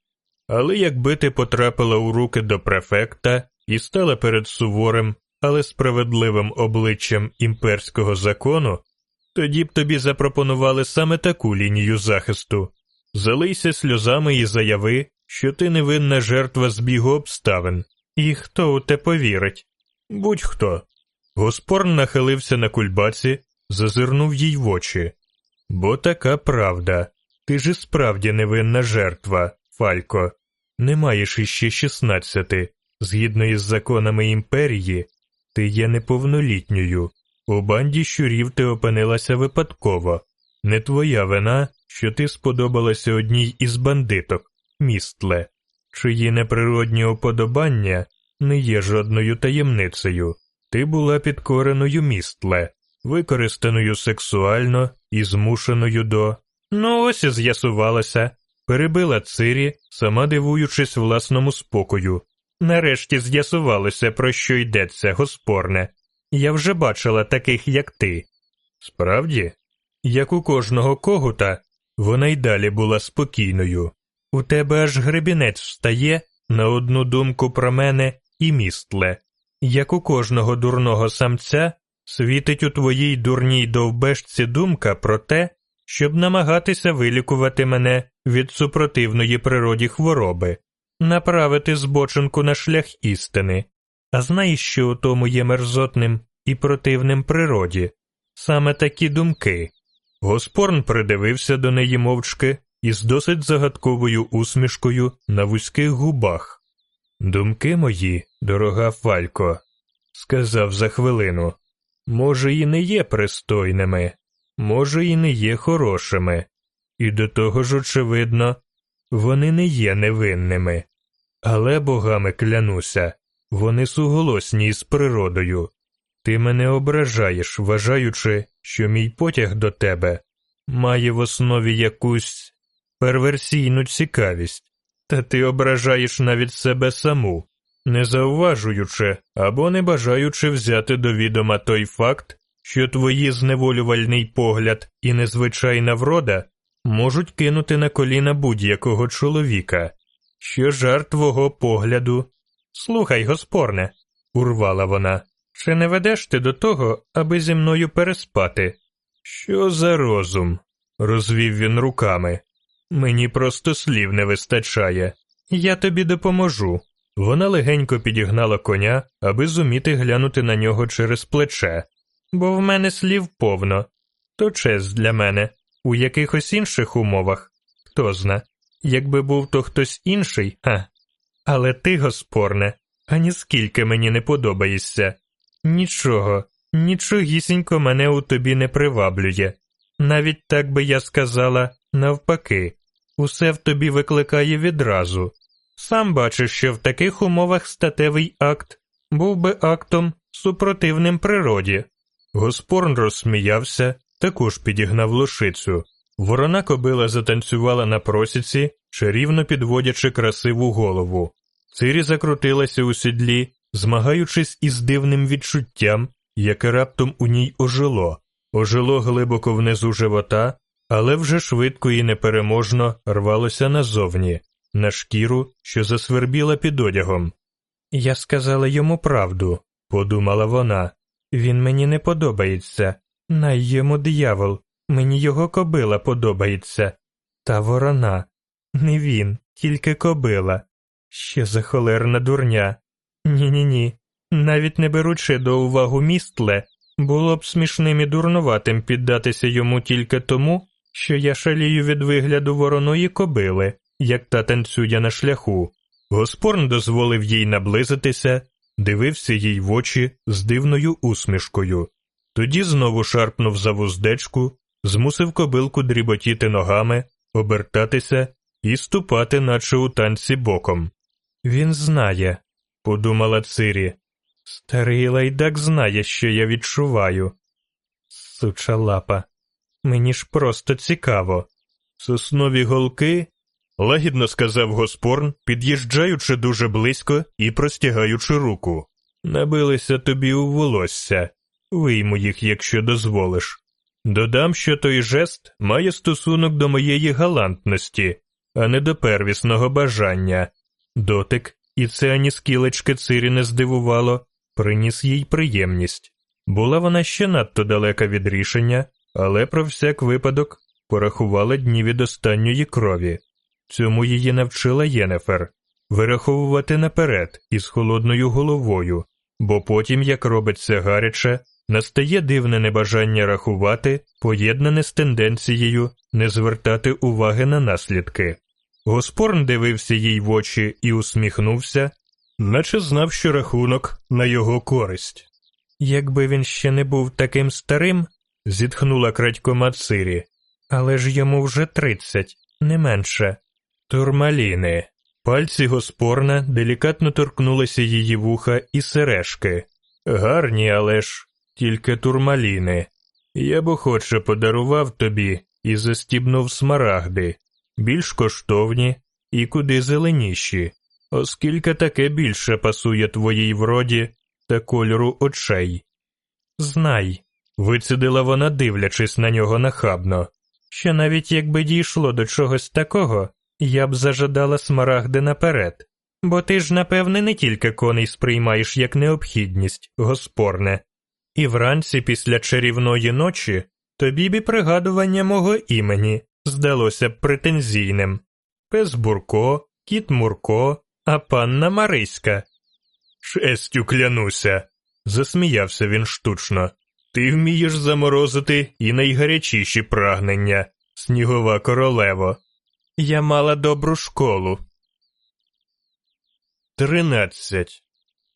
Але якби ти потрапила у руки до префекта, і стала перед суворим, але справедливим обличчям імперського закону, тоді б тобі запропонували саме таку лінію захисту. Залийся сльозами і заяви, що ти невинна жертва збігу обставин, і хто у те повірить? Будь-хто. Госпорн нахилився на кульбаці, зазирнув їй в очі. Бо така правда. Ти ж і справді невинна жертва, Фалько. Не маєш іще шістнадцяти. Згідно із законами імперії, ти є неповнолітньою. У банді щурів ти опинилася випадково. Не твоя вина, що ти сподобалася одній із бандиток, містле, чиї неприродні уподобання не є жодною таємницею. Ти була підкореною містле, використаною сексуально і змушеною до. Ну, ось і з'ясувалося, перебила цирі, сама дивуючись власному спокою. Нарешті з'ясувалося, про що йдеться, госпорне. Я вже бачила таких, як ти. Справді, як у кожного когута, вона й далі була спокійною. У тебе аж гребінець встає на одну думку про мене і містле. Як у кожного дурного самця, світить у твоїй дурній довбешці думка про те, щоб намагатися вилікувати мене від супротивної природі хвороби направити збочинку на шлях істини, а знаєш, що у тому є мерзотним і противним природі, саме такі думки. Госпорн придивився до неї мовчки із досить загадковою усмішкою на вузьких губах. Думки мої, дорога Фалько, сказав за хвилину, може, і не є пристойними, може, і не є хорошими, і до того ж, очевидно, вони не є невинними. Але богами клянуся, вони суголосні із природою. Ти мене ображаєш, вважаючи, що мій потяг до тебе має в основі якусь перверсійну цікавість, та ти ображаєш навіть себе саму, не зауважуючи або не бажаючи взяти до відома той факт, що твої зневолювальний погляд і незвичайна врода можуть кинути на коліна будь-якого чоловіка. Що жар твого погляду? Слухай, госпорне, урвала вона. Чи не ведеш ти до того, аби зі мною переспати? Що за розум? розвів він руками. Мені просто слів не вистачає. Я тобі допоможу. Вона легенько підігнала коня, аби зуміти глянути на нього через плече. Бо в мене слів повно. То честь для мене. У якихось інших умовах хто зна. Якби був то хтось інший, ха. Але ти, госпорне, ані скільки мені не подобаєшся. Нічого, нічогісінько мене у тобі не приваблює. Навіть так би я сказала, навпаки, усе в тобі викликає відразу. Сам бачиш, що в таких умовах статевий акт був би актом супротивним природі. Госпорн розсміявся, також підігнав лошицю. Ворона кобила затанцювала на просіці, чарівно підводячи красиву голову. Цирі закрутилася у сідлі, змагаючись із дивним відчуттям, яке раптом у ній ожило, ожило глибоко внизу живота, але вже швидко і непереможно рвалося назовні, на шкіру, що засвербіла під одягом. Я сказала йому правду, подумала вона. Він мені не подобається. Най йому диявол, мені його кобила подобається. Та ворона. Не він, тільки кобила. Що за холерна дурня. Ні ні ні. Навіть не беручи до уваги містле, було б смішним і дурнуватим піддатися йому тільки тому, що я шалію від вигляду вороної кобили, як та танцює на шляху. Госпорн дозволив їй наблизитися, дивився їй в очі з дивною усмішкою. Тоді знову шарпнув за вуздечку, змусив кобилку дріботіти ногами, обертатися і ступати, наче у танці боком. Він знає, подумала Цирі. Старий лайдак знає, що я відчуваю. Суча лапа. Мені ж просто цікаво. Соснові голки, лагідно сказав Госпорн, під'їжджаючи дуже близько і простягаючи руку. Набилися тобі у волосся, вийму їх, якщо дозволиш. Додам, що той жест має стосунок до моєї галантності, а не до первісного бажання. Дотик, і це ані скілечки цирі не здивувало, приніс їй приємність. Була вона ще надто далека від рішення, але про всяк випадок порахувала дні від останньої крові. Цьому її навчила Єнефер вираховувати наперед із холодною головою, бо потім, як робиться гаряче, настає дивне небажання рахувати, поєднане з тенденцією не звертати уваги на наслідки. Госпорн дивився їй в очі і усміхнувся, наче знав, що рахунок на його користь. Якби він ще не був таким старим, зітхнула крадькома Цирі, але ж йому вже тридцять, не менше. Турмаліни. Пальці госпорна делікатно торкнулися її вуха і сережки. Гарні, але ж тільки турмаліни. Я б охоче подарував тобі і застібнув смарагди, більш коштовні і куди зеленіші, оскільки таке більше пасує твоїй вроді та кольору очей. Знай, вицідила вона, дивлячись на нього нахабно, що навіть якби дійшло до чогось такого, я б зажадала смарагди наперед, бо ти ж, напевне, не тільки коней сприймаєш як необхідність, госпорне, і вранці після чарівної ночі тобі б пригадування мого імені здалося б претензійним. Пес Бурко, кіт Мурко, а панна Мариська. Честю клянуся, засміявся він штучно. Ти вмієш заморозити і найгарячіші прагнення, снігова королево. Я мала добру школу. Тринадцять.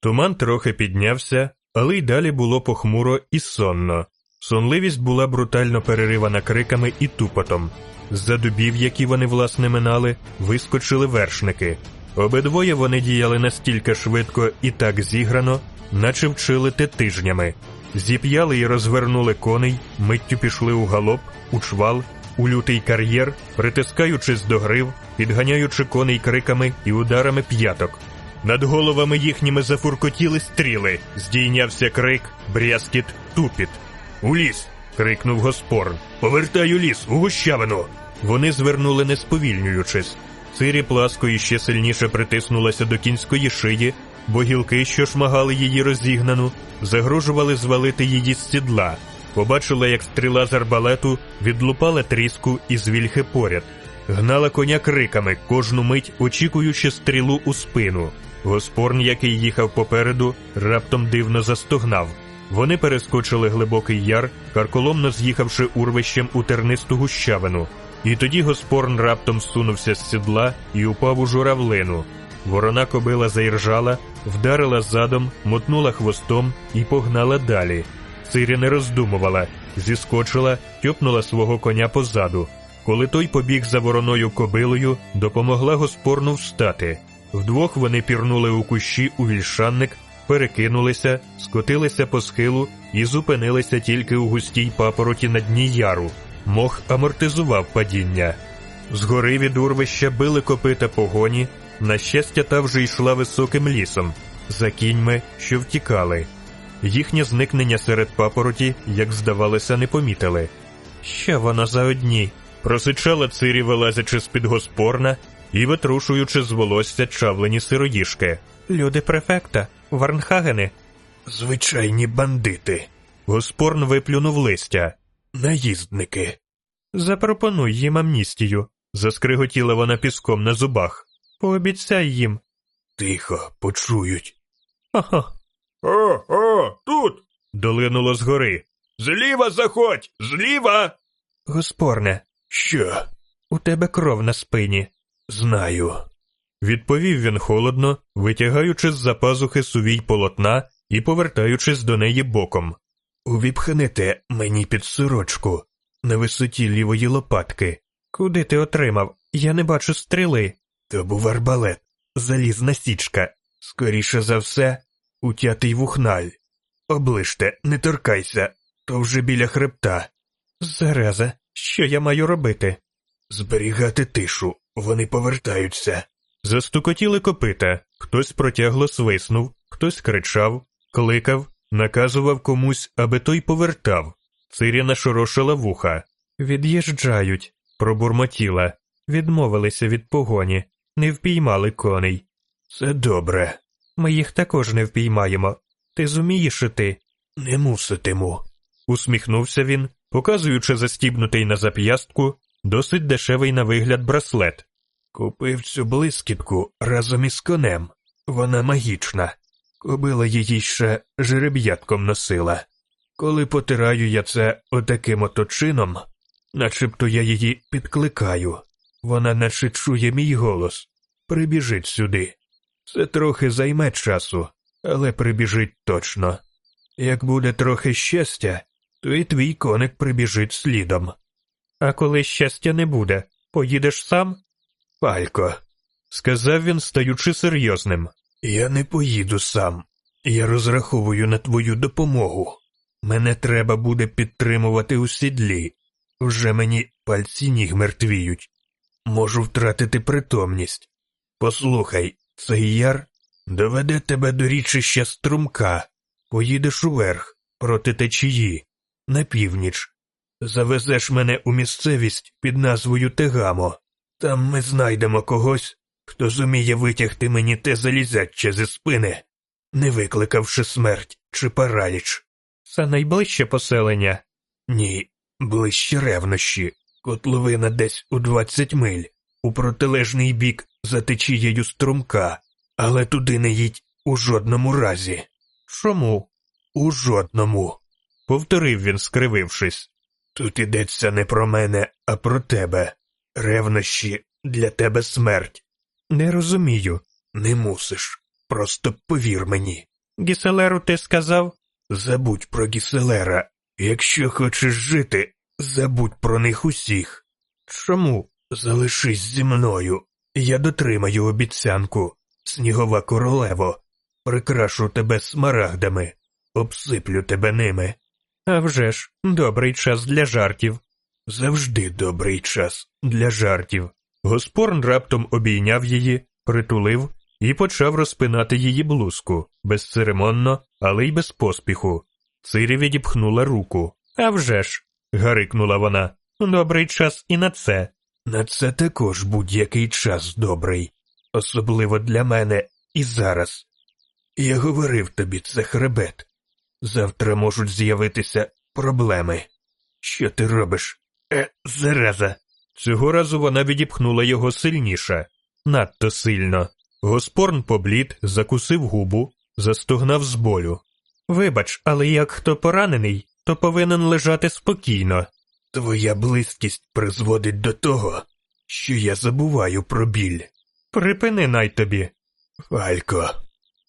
Туман трохи піднявся, але й далі було похмуро і сонно. Сонливість була брутально переривана криками і тупотом. З-за дубів, які вони власне минали, вискочили вершники. Обидвоє вони діяли настільки швидко і так зіграно, наче вчили те тижнями. Зіп'яли і розвернули коней, миттю пішли у галоп, у чвал, у лютий кар'єр, притискаючись до грив, підганяючи коней криками і ударами п'яток. Над головами їхніми зафуркотіли стріли, здійнявся крик, брязкіт, тупіт. У ліс. крикнув Госпорн. Повертаю ліс, у гущавину. Вони звернули, не сповільнюючись. Цирі пласко іще сильніше притиснулася до кінської шиї, бо гілки, що шмагали її розігнану, загрожували звалити її з сідла. Побачила, як стріла з арбалету відлупала тріску із вільхи поряд. гнала коня криками, кожну мить очікуючи стрілу у спину. Госпорн, який їхав попереду, раптом дивно застогнав. Вони перескочили глибокий яр, карколомно з'їхавши урвищем у тернисту гущавину. І тоді Госпорн раптом сунувся з сідла і упав у журавлину. Ворона кобила заіржала, вдарила задом, мотнула хвостом і погнала далі. Циря не роздумувала, зіскочила, тьопнула свого коня позаду. Коли той побіг за вороною кобилою, допомогла Госпорну встати. Вдвох вони пірнули у кущі у вільшанник, перекинулися, скотилися по схилу і зупинилися тільки у густій папороті на дні яру. Мох амортизував падіння. Згори від урвища били копита погоні, на щастя, та вже йшла високим лісом, за кіньми, що втікали. Їхнє зникнення серед папороті, як здавалося, не помітили. Що воно за одні? просичала цирі, вилазячи з під госпорна і витрушуючи з волосся чавлені сироїшки. Люди префекта, Варнхагени. Звичайні бандити. Госпорн виплюнув листя. Наїздники. Запропонуй їм амністію, заскриготіла вона піском на зубах. Пообіцяй їм. Тихо, почують. Ага. О, о, тут. долинуло згори. Зліва заходь, зліва. Госпорне. Що? У тебе кров на спині. Знаю. Відповів він холодно, витягаючи з-за пазухи сувій полотна і повертаючись до неї боком. Увіпхнете мені під сорочку на висоті лівої лопатки. Куди ти отримав? Я не бачу стріли. То був арбалет, залізна січка. Скоріше за все, утятий вухналь. Оближте, не торкайся, то вже біля хребта. Зараза, що я маю робити? Зберігати тишу, вони повертаються. Застукотіли копита, хтось протягло свиснув, хтось кричав, кликав, наказував комусь, аби той повертав. Циря нашорошила вуха. Від'їжджають, пробурмотіла, відмовилися від погоні, не впіймали коней. Це добре. Ми їх також не впіймаємо. Ти зумієш іти? Не муситиму. Усміхнувся він, показуючи застібнутий на зап'ястку досить дешевий на вигляд браслет. Купив цю блискітку разом із конем. Вона магічна. Кобила її ще жереб'ятком носила. Коли потираю я це отаким ото чином, начебто я її підкликаю. Вона наче чує мій голос. Прибіжить сюди. Це трохи займе часу, але прибіжить точно. Як буде трохи щастя, то і твій коник прибіжить слідом. А коли щастя не буде, поїдеш сам? Палько, сказав він, стаючи серйозним. Я не поїду сам. Я розраховую на твою допомогу. Мене треба буде підтримувати у сідлі. Вже мені пальці ніг мертвіють. Можу втратити притомність. Послухай, цей яр доведе тебе до річища струмка, поїдеш уверх проти течії, на північ. Завезеш мене у місцевість під назвою Тегамо. Там ми знайдемо когось, хто зуміє витягти мені те залізяче зі спини, не викликавши смерть чи параліч. Це найближче поселення? Ні, ближче ревнощі, котловина десь у двадцять миль, у протилежний бік за течією струмка, але туди не їдь у жодному разі. Чому? У жодному, повторив він, скривившись. Тут ідеться не про мене, а про тебе. Ревнощі для тебе смерть. Не розумію, не мусиш. Просто повір мені. Гіселеру ти сказав? Забудь про гіселера. Якщо хочеш жити, забудь про них усіх. Чому? Залишись зі мною. Я дотримаю обіцянку, снігова королево, прикрашу тебе смарагдами, обсиплю тебе ними. «А вже ж, добрий час для жартів. Завжди добрий час для жартів. Госпорн раптом обійняв її, притулив і почав розпинати її блузку, безцеремонно, але й без поспіху. Цирі відіпхнула руку. «А вже ж!» – гарикнула вона. Добрий час і на це. На це також будь-який час добрий, особливо для мене і зараз. Я говорив тобі це хребет. Завтра можуть з'явитися проблеми. Що ти робиш? Е, зараза. Цього разу вона відіпхнула його сильніше, надто сильно. Госпорн поблід, закусив губу, застогнав з болю. Вибач, але як хто поранений, то повинен лежати спокійно. Твоя близькість призводить до того, що я забуваю про біль. Припини най тобі. Фалько,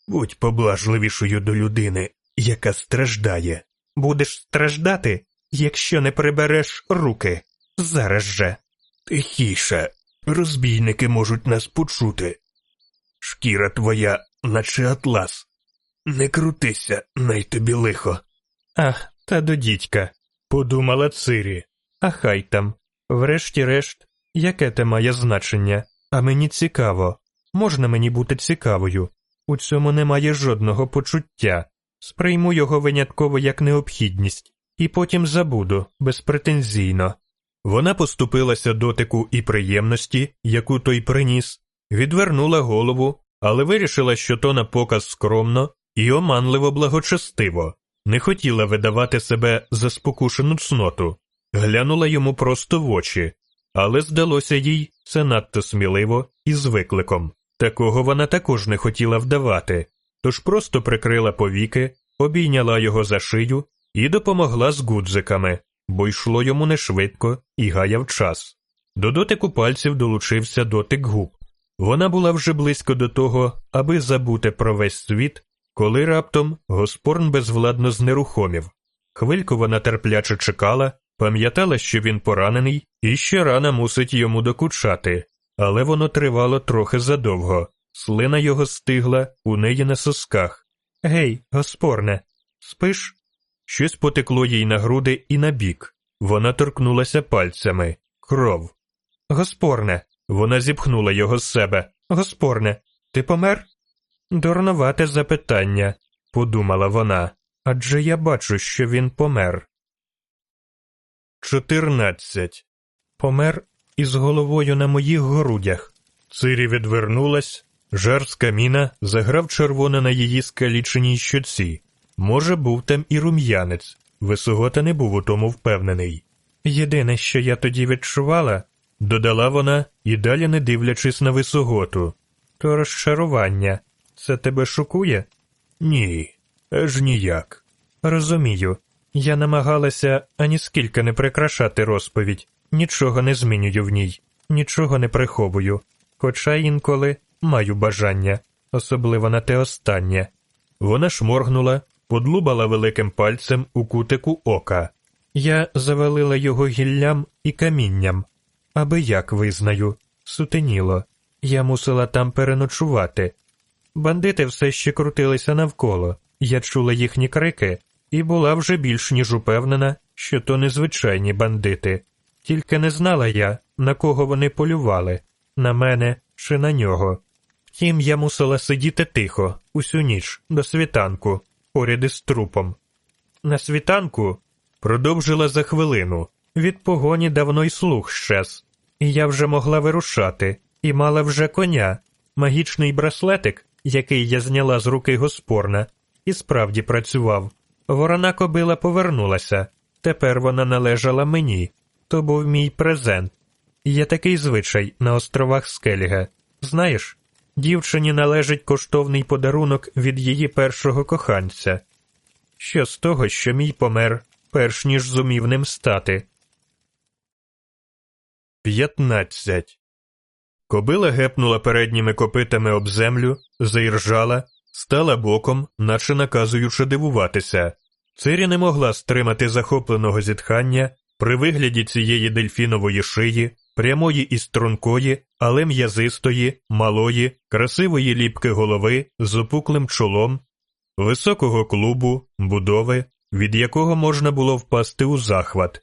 будь поблажливішою до людини, яка страждає. Будеш страждати, якщо не прибереш руки. Зараз же. Тихіше, розбійники можуть нас почути. Шкіра твоя, наче атлас. Не крутися, най тобі лихо. Ах, та до дідька, подумала Цирі. А хай там. Врешті-решт, яке те має значення? А мені цікаво. Можна мені бути цікавою. У цьому немає жодного почуття. Сприйму його винятково як необхідність, і потім забуду безпретензійно. Вона поступилася дотику і приємності, яку той приніс, відвернула голову, але вирішила, що то на показ скромно і оманливо благочестиво, не хотіла видавати себе за спокушену цноту, глянула йому просто в очі, але здалося їй це надто сміливо і з викликом. Такого вона також не хотіла вдавати, тож просто прикрила повіки, обійняла його за шию і допомогла з гудзиками, бо йшло йому не швидко і гаяв час. До дотику пальців долучився дотик губ. Вона була вже близько до того, аби забути про весь світ, коли раптом Госпорн безвладно знерухомів. Хвильку вона терпляче чекала, пам'ятала, що він поранений, і ще рана мусить йому докучати, але воно тривало трохи задовго. Слина його стигла у неї на сосках. Гей, Госпорне, спиш? Щось потекло їй на груди і на бік. Вона торкнулася пальцями. Кров. Госпорне. Вона зіпхнула його з себе. Госпорне, ти помер? Дурновате запитання, подумала вона. Адже я бачу, що він помер. 14. Помер із головою на моїх грудях. Цирі відвернулась, жар з каміна заграв червоне на її скаліченій щоці. Може, був там і рум'янець, висогота не був у тому впевнений. Єдине, що я тоді відчувала, додала вона і далі не дивлячись на висоготу, то розчарування. Це тебе шокує? Ні, аж ніяк. Розумію. Я намагалася аніскільки не прикрашати розповідь, нічого не змінюю в ній, нічого не приховую, хоча інколи маю бажання, особливо на те останнє. Вона шморгнула, подлубала великим пальцем у кутику ока. Я завалила його гіллям і камінням, аби як визнаю, сутеніло. Я мусила там переночувати. Бандити все ще крутилися навколо, я чула їхні крики і була вже більш ніж упевнена, що то незвичайні бандити. Тільки не знала я, на кого вони полювали на мене чи на нього. Втім, я мусила сидіти тихо, усю ніч, до світанку, поряд із трупом. На світанку продовжила за хвилину. Від погоні давно й слух щез, і я вже могла вирушати, і мала вже коня, магічний браслетик, який я зняла з руки Госпорна, і справді працював. Ворона кобила повернулася. Тепер вона належала мені. То був мій презент. Є такий звичай на островах Скеліга. Знаєш, дівчині належить коштовний подарунок від її першого коханця. Що з того, що мій помер, перш ніж зумів ним стати. 15. Кобила гепнула передніми копитами об землю, заіржала, стала боком, наче наказуючи дивуватися. Цирі не могла стримати захопленого зітхання при вигляді цієї дельфінової шиї, прямої і стрункої, але м'язистої, малої, красивої ліпки голови з опуклим чолом, високого клубу, будови, від якого можна було впасти у захват,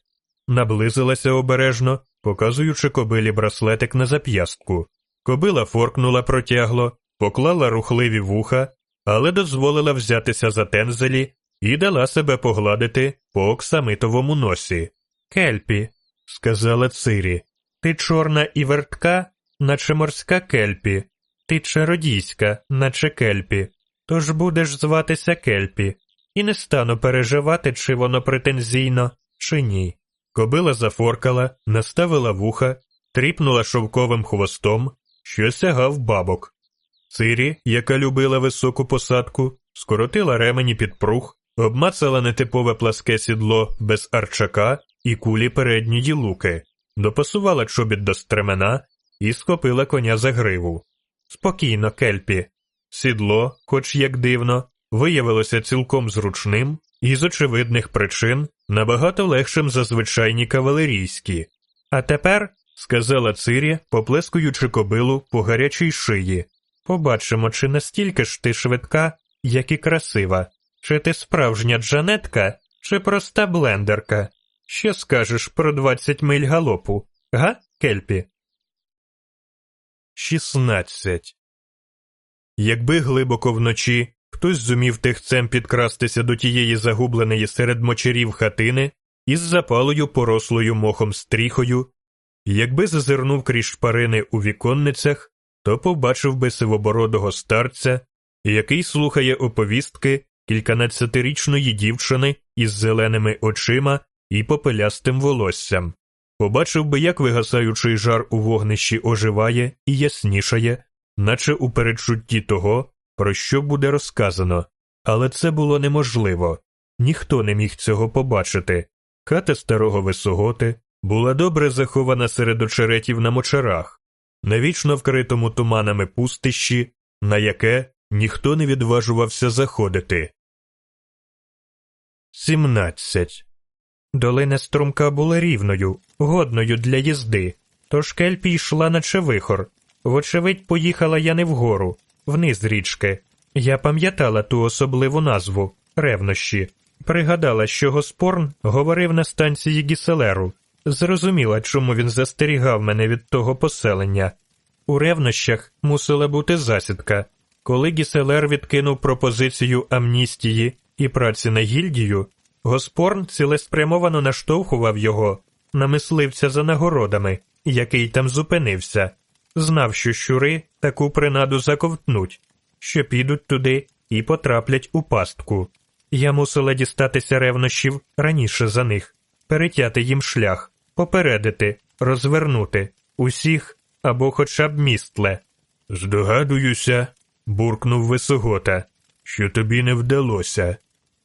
наблизилася обережно, показуючи кобилі браслетик на зап'ястку. Кобила форкнула протягло, поклала рухливі вуха, але дозволила взятися за тензелі і дала себе погладити по оксамитовому носі. Кельпі, сказала Цирі, ти чорна і вертка, наче морська кельпі, ти чародійська, наче кельпі, тож будеш зватися кельпі, і не стану переживати, чи воно претензійно, чи ні. Кобила зафоркала, наставила вуха тріпнула шовковим хвостом, що сягав бабок. Цирі, яка любила високу посадку, скоротила ремені під прух, обмацала нетипове пласке сідло без арчака і кулі передньої луки, допасувала чобіт до стремена і схопила коня за гриву. Спокійно, кельпі. Сідло, хоч як дивно, виявилося цілком зручним і з очевидних причин набагато легшим за звичайні кавалерійські. А тепер, сказала Цирі, поплескуючи кобилу по гарячій шиї, побачимо, чи настільки ж ти швидка, як і красива, чи ти справжня джанетка, чи проста блендерка. Що скажеш про двадцять миль галопу, га, кельпі? 16. Якби глибоко вночі хтось зумів тихцем підкрастися до тієї загубленої серед мочарів хатини із запалою порослою мохом стріхою, якби зазирнув крізь шпарини у віконницях, то побачив би сивобородого старця, який слухає оповістки кільканадцятирічної дівчини із зеленими очима і попелястим волоссям. Побачив би, як вигасаючий жар у вогнищі оживає і яснішає, наче у передчутті того, про що буде розказано, але це було неможливо ніхто не міг цього побачити. Хата старого висоготи була добре захована серед очеретів на мочарах, на вічно вкритому туманами пустищі, на яке ніхто не відважувався заходити. 17. Долина струмка була рівною, годною для їзди, тож кельпі йшла наче вихор. Вочевидь, поїхала я не вгору, вниз річки. Я пам'ятала ту особливу назву ревнощі. Пригадала, що Госпорн говорив на станції Гіселеру, зрозуміла, чому він застерігав мене від того поселення. У ревнощах мусила бути засідка. Коли Гіселер відкинув пропозицію амністії і праці на гільдію, Госпорн цілеспрямовано наштовхував його на мисливця за нагородами, який там зупинився, знав, що щури таку принаду заковтнуть, що підуть туди і потраплять у пастку. Я мусила дістатися ревнощів раніше за них, перетяти їм шлях, попередити, розвернути усіх або хоча б містле. Здогадуюся, буркнув висогота, що тобі не вдалося.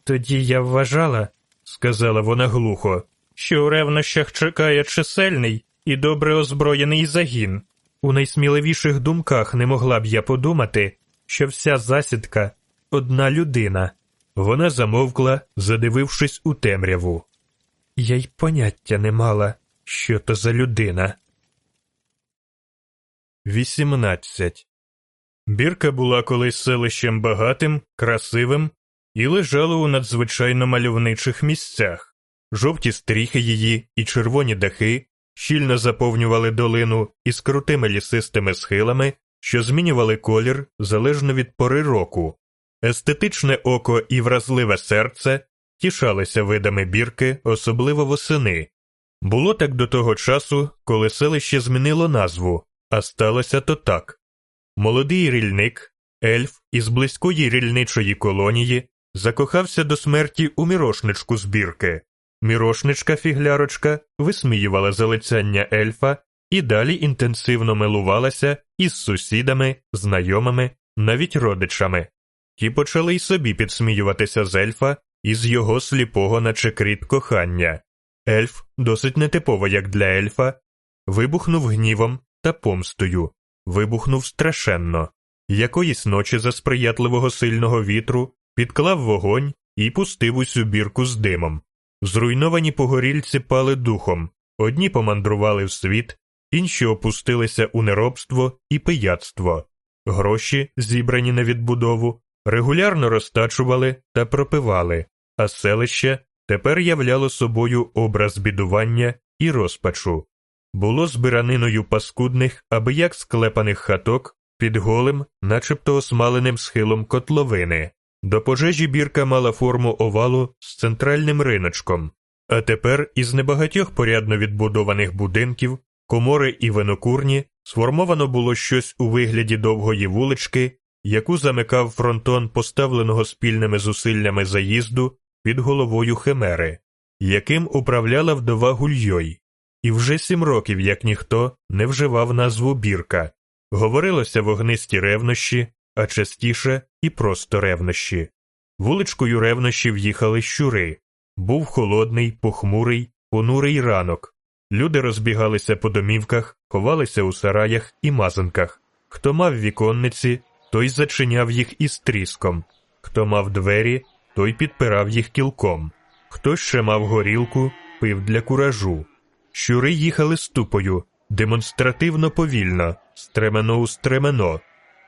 Тоді я вважала, сказала вона глухо, що у ревнощах чекає чисельний і добре озброєний загін. У найсміливіших думках не могла б я подумати, що вся засідка одна людина. Вона замовкла, задивившись у темряву. Я й поняття не мала, що то за людина. 18. Бірка була колись селищем багатим, красивим і лежала у надзвичайно мальовничих місцях. Жовті стріхи її і червоні дахи щільно заповнювали долину із крутими лісистими схилами, що змінювали колір залежно від пори року. Естетичне око і вразливе серце тішалися видами бірки, особливо восени. Було так до того часу, коли селище змінило назву, а сталося то так. Молодий рільник, ельф із близької рільничої колонії, закохався до смерті у мірошничку збірки. Мірошничка фіглярочка висміювала залицяння ельфа і далі інтенсивно милувалася із сусідами, знайомими, навіть родичами. Ті почали й собі підсміюватися з ельфа із його сліпого, наче кріт кохання. Ельф, досить нетипово як для ельфа, вибухнув гнівом та помстою, вибухнув страшенно. Якоїсь ночі за сприятливого сильного вітру підклав вогонь і пустив усю бірку з димом. Зруйновані погорільці пали духом, одні помандрували в світ, інші опустилися у неробство і пияцтво. Гроші, зібрані на відбудову, регулярно розтачували та пропивали, а селище тепер являло собою образ бідування і розпачу. Було збираниною паскудних, аби як склепаних хаток під голим, начебто осмаленим схилом котловини. До пожежі бірка мала форму овалу з центральним риночком, а тепер із небагатьох порядно відбудованих будинків, комори і винокурні сформовано було щось у вигляді довгої вулички, яку замикав фронтон поставленого спільними зусиллями заїзду під головою Химери, яким управляла вдова Гульйой. і вже сім років, як ніхто, не вживав назву бірка. Говорилося вогнисті ревнощі, а частіше і просто ревнощі. Вуличкою ревнощів їхали щури. Був холодний, похмурий, понурий ранок. Люди розбігалися по домівках, ховалися у сараях і мазанках. Хто мав віконниці, той зачиняв їх із тріском, хто мав двері, той підпирав їх кілком, хто ще мав горілку, пив для куражу. Щури їхали ступою, демонстративно повільно, стремено у стремено.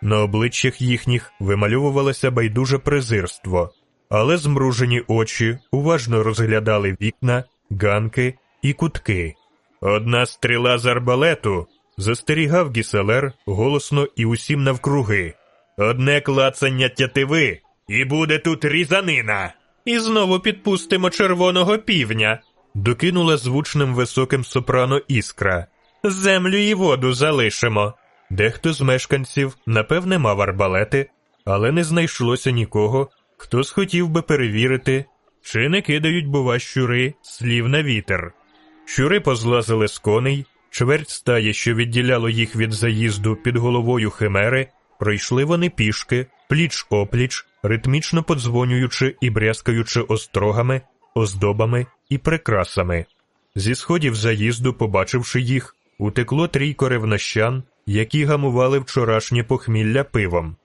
На обличчях їхніх вимальовувалося байдуже презирство, але змружені очі уважно розглядали вікна, ганки і кутки. Одна стріла з арбалету застерігав гіселер голосно і усім навкруги. Одне клацання тятиви, і буде тут різанина. І знову підпустимо червоного півня. Докинула звучним високим сопрано іскра. Землю і воду залишимо. Дехто з мешканців, напевне, мав арбалети, але не знайшлося нікого, хто схотів би перевірити, чи не кидають, бува, щури слів на вітер. Щури позлазили з коней, чверть стаї, що відділяло їх від заїзду під головою химери, пройшли вони пішки, пліч опліч, ритмічно подзвонюючи і брязкаючи острогами, оздобами і прикрасами. Зі сходів заїзду, побачивши їх, утекло трійко ревнощан, які гамували вчорашнє похмілля пивом.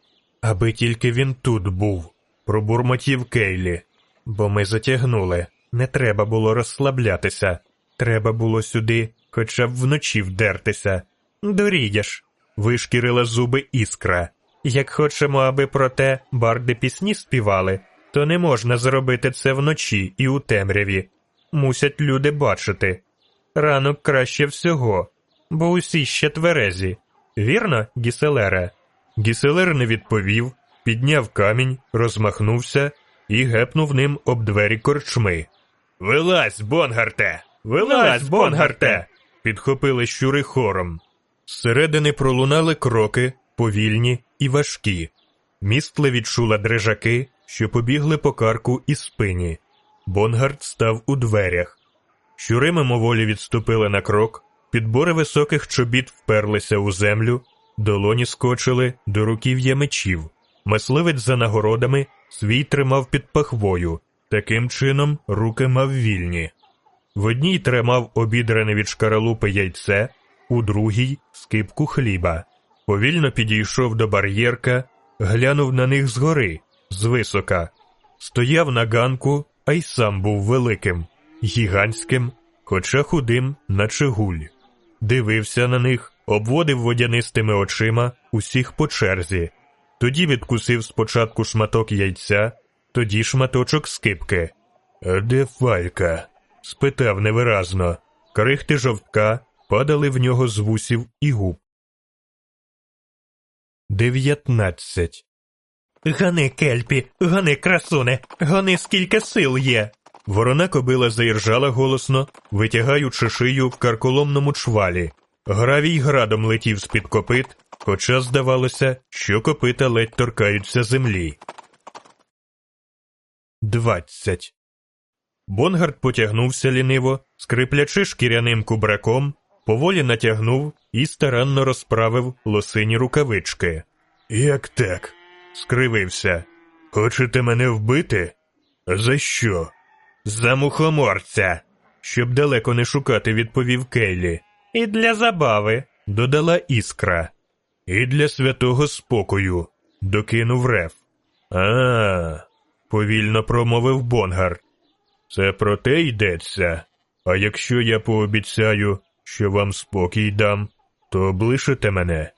Аби тільки він тут був, пробурмотів Кейлі, бо ми затягнули. Не треба було розслаблятися. Треба було сюди хоча б вночі вдертися. Дорієш, вишкірила зуби іскра. Як хочемо, аби про те барди пісні співали, то не можна зробити це вночі і у темряві. Мусять люди бачити. Ранок краще всього, бо усі ще тверезі. Вірно, Гіселере? Гіселер не відповів, підняв камінь, розмахнувся і гепнув ним об двері корчми. Вилазь, Бонгарте! Вилазь, Бонгарте! підхопили щури хором. Зсередини пролунали кроки, повільні і важкі. Містле відчула дрижаки, що побігли по карку і спині. Бонгард став у дверях. Щури мимоволі відступили на крок, підбори високих чобіт вперлися у землю, долоні скочили до руків'я мечів. Мисливець за нагородами свій тримав під пахвою, таким чином руки мав вільні. В одній тримав обідрене від шкаралупи яйце, у другій скипку хліба. Повільно підійшов до бар'єрка, глянув на них згори, звисока. Стояв на ганку, а й сам був великим, гігантським, хоча худим, наче гуль. Дивився на них, обводив водянистими очима усіх по черзі. Тоді відкусив спочатку шматок яйця, тоді шматочок скипки. Де фалька? спитав невиразно. Крихти жовтка падали в нього з вусів і губ. Дев'ятнадцять. Гани, кельпі, гани, красуне, гани, скільки сил є. Ворона кобила заіржала голосно, витягаючи шию в карколомному чвалі. Гравій градом летів з-під копит, хоча здавалося, що копита ледь торкаються землі. Двадцять. Бонгард потягнувся ліниво, скриплячи шкіряним кубраком, поволі натягнув і старанно розправив лосині рукавички. Як так? скривився. Хочете мене вбити? За що? За мухоморця. Щоб далеко не шукати, відповів Кейлі. І для забави, додала іскра. І для святого спокою, докинув реф. А, повільно промовив Бонгард. Це про те йдеться. А якщо я пообіцяю, що вам спокій дам, то облишите мене.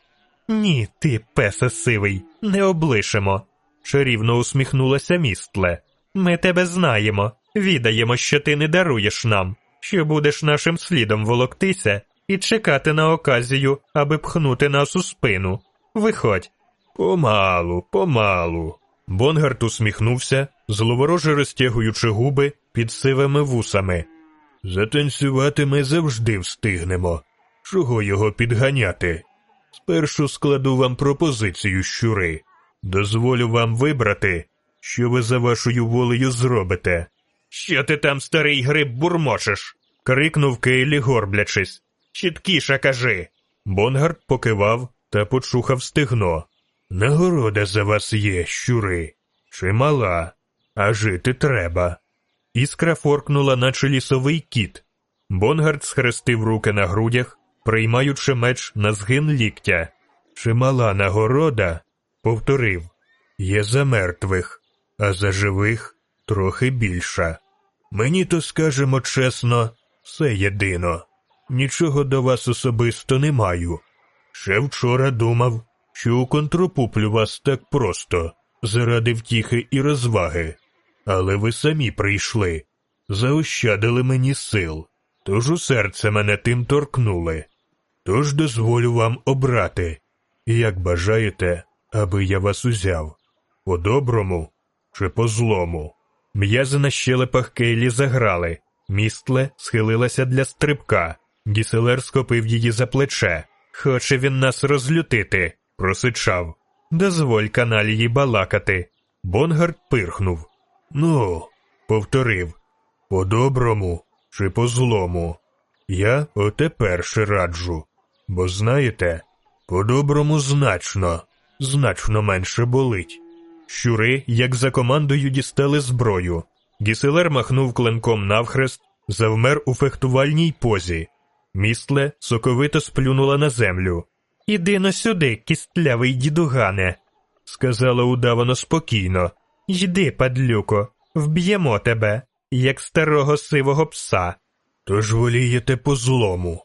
Ні, ти, песе сивий, не облишимо. чарівно усміхнулася містле. Ми тебе знаємо, відаємо, що ти не даруєш нам, що будеш нашим слідом волоктися і чекати на оказію, аби пхнути нас у спину. Виходь. Помалу, помалу. Бонгард усміхнувся, зловороже розтягуючи губи під сивими вусами. Затанцювати ми завжди встигнемо. Чого його підганяти? Спершу складу вам пропозицію, щури. Дозволю вам вибрати, що ви за вашою волею зробите. Що ти там, старий гриб, бурмочеш? крикнув Кейлі, горблячись. Чіткіше кажи. Бонгард покивав та почухав стегно. Нагорода за вас є, щури. Чимала, а жити треба. Іскра форкнула, наче лісовий кіт. Бонгард схрестив руки на грудях, приймаючи меч на згин ліктя. Чимала нагорода, повторив, є за мертвих, а за живих трохи більша. Мені то скажемо чесно, все єдино. Нічого до вас особисто не маю. Ще вчора думав, що у контрапуплю вас так просто, заради втіхи і розваги. Але ви самі прийшли, заощадили мені сил, тож у серце мене тим торкнули. Тож дозволю вам обрати, як бажаєте, аби я вас узяв по доброму чи по злому. М'язи на щелепах Кейлі заграли, містле схилилася для стрибка, Гіселер схопив її за плече. Хоче він нас розлютити, просичав. Дозволь каналії балакати. Бонгард пирхнув. Ну, повторив, по доброму чи по злому. Я оте перше раджу. Бо знаєте, по доброму значно, значно менше болить. Щури, як за командою, дістали зброю. Гіселер махнув клинком навхрест, завмер у фехтувальній позі. Містле соковито сплюнула на землю. Іди но сюди, кістлявий дідугане, сказала удавано спокійно. Йди, падлюко, вб'ємо тебе, як старого сивого пса. Тож волієте по злому.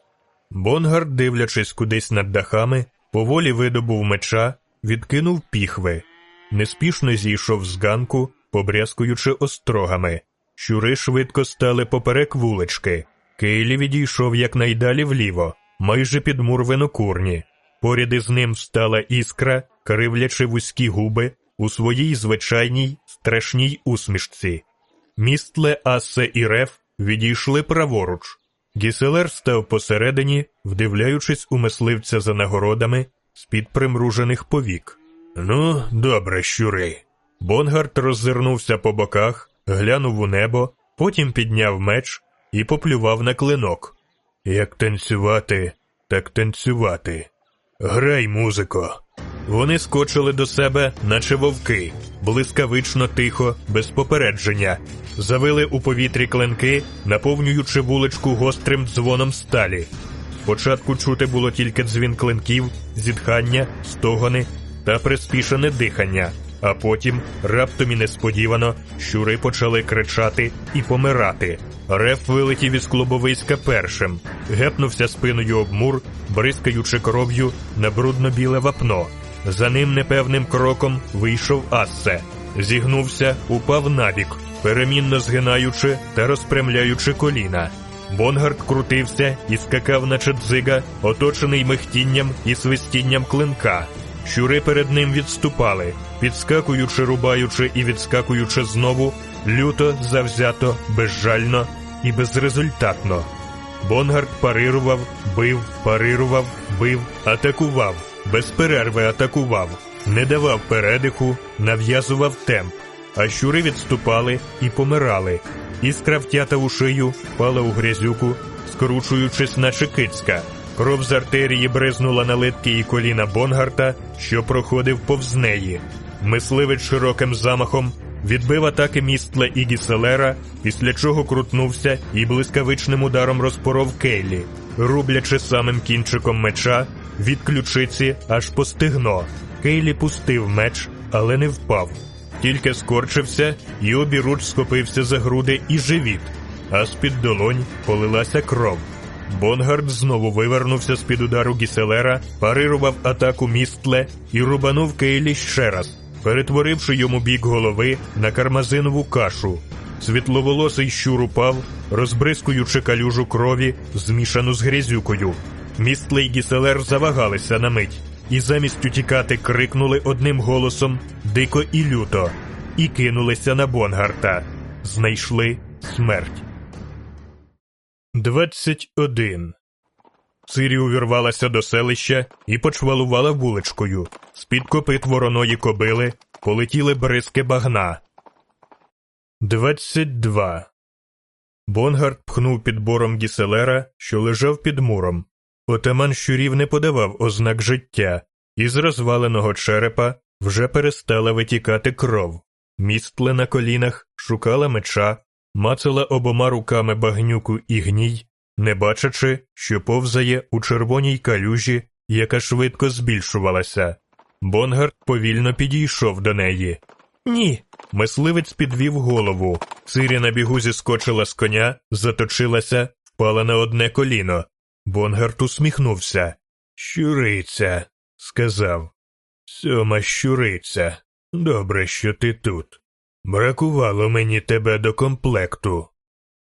Бонгард, дивлячись кудись над дахами, поволі видобув меча, відкинув піхви, неспішно зійшов з ганку, побрязкуючи острогами. Щури швидко стали поперек вулички. Кейлі відійшов якнайдалі вліво, майже під мур винокурні. Поряд із ним встала іскра, кривлячи вузькі губи у своїй звичайній страшній усмішці. Містле, Ассе і Реф відійшли праворуч. Гіселер став посередині, вдивляючись у мисливця за нагородами з-під примружених повік. Ну, добре, щури. Бонгард роззирнувся по боках, глянув у небо, потім підняв меч і поплював на клинок. Як танцювати, так танцювати. Грай, музико. Вони скочили до себе, наче вовки, блискавично тихо, без попередження, завили у повітрі клинки, наповнюючи вуличку гострим дзвоном сталі. Спочатку чути було тільки дзвін клинків, зітхання, стогони та приспішене дихання, а потім, раптом і несподівано, щури почали кричати і помирати. Реф вилетів із клубовиська першим, гепнувся спиною об мур, бризкаючи кров'ю на брудно-біле вапно. За ним непевним кроком вийшов Ассе, зігнувся, упав набік, поперемінно згинаючи та розпрямляючи коліна. Бонгард крутився і скакав, наче дзига, оточений михтінням і свистінням клинка. Щури перед ним відступали, підскакуючи, рубаючи і відскакуючи знову, люто, завзято, безжально і безрезультатно. Бонгард парирував, бив, парирував, бив, атакував, без перерви атакував, не давав передиху, нав'язував темп, а щури відступали і помирали. Іскра втята у шию, пала у грязюку, скручуючись, наче кицька. Кров з артерії бризнула на литки і коліна Бонгарта, що проходив повз неї. Мисливець широким замахом відбив атаки Містле і Гіселера, після чого крутнувся і блискавичним ударом розпоров Кейлі, рублячи самим кінчиком меча від ключиці аж по стегно. Кейлі пустив меч, але не впав. Тільки скорчився і обіруч схопився за груди і живіт, а з-під долонь полилася кров. Бонгард знову вивернувся з-під удару Гіселера, парирував атаку містле і рубанув Кейлі ще раз, перетворивши йому бік голови на кармазинову кашу. Світловолосий щур упав, розбризкуючи калюжу крові, змішану з грязюкою. Містле й Гіселер завагалися на мить, і замість утікати крикнули одним голосом дико і люто, і кинулися на Бонгарта. Знайшли смерть. 21. Цирі увірвалася до селища і почвалувала вуличкою. З-під копит вороної кобили полетіли бризки багна. 22. Бонгард пхнув підбором Гіселера, що лежав під муром. Отаман щурів не подавав ознак життя, і з розваленого черепа вже перестала витікати кров. Містле на колінах шукала меча, мацала обома руками багнюку і гній, не бачачи, що повзає у червоній калюжі, яка швидко збільшувалася. Бонгард повільно підійшов до неї. Ні. Мисливець підвів голову. Цирі на бігу зіскочила з коня, заточилася, впала на одне коліно. Бонгард усміхнувся. Щуриця, сказав. Сьома щуриця. Добре, що ти тут. Бракувало мені тебе до комплекту.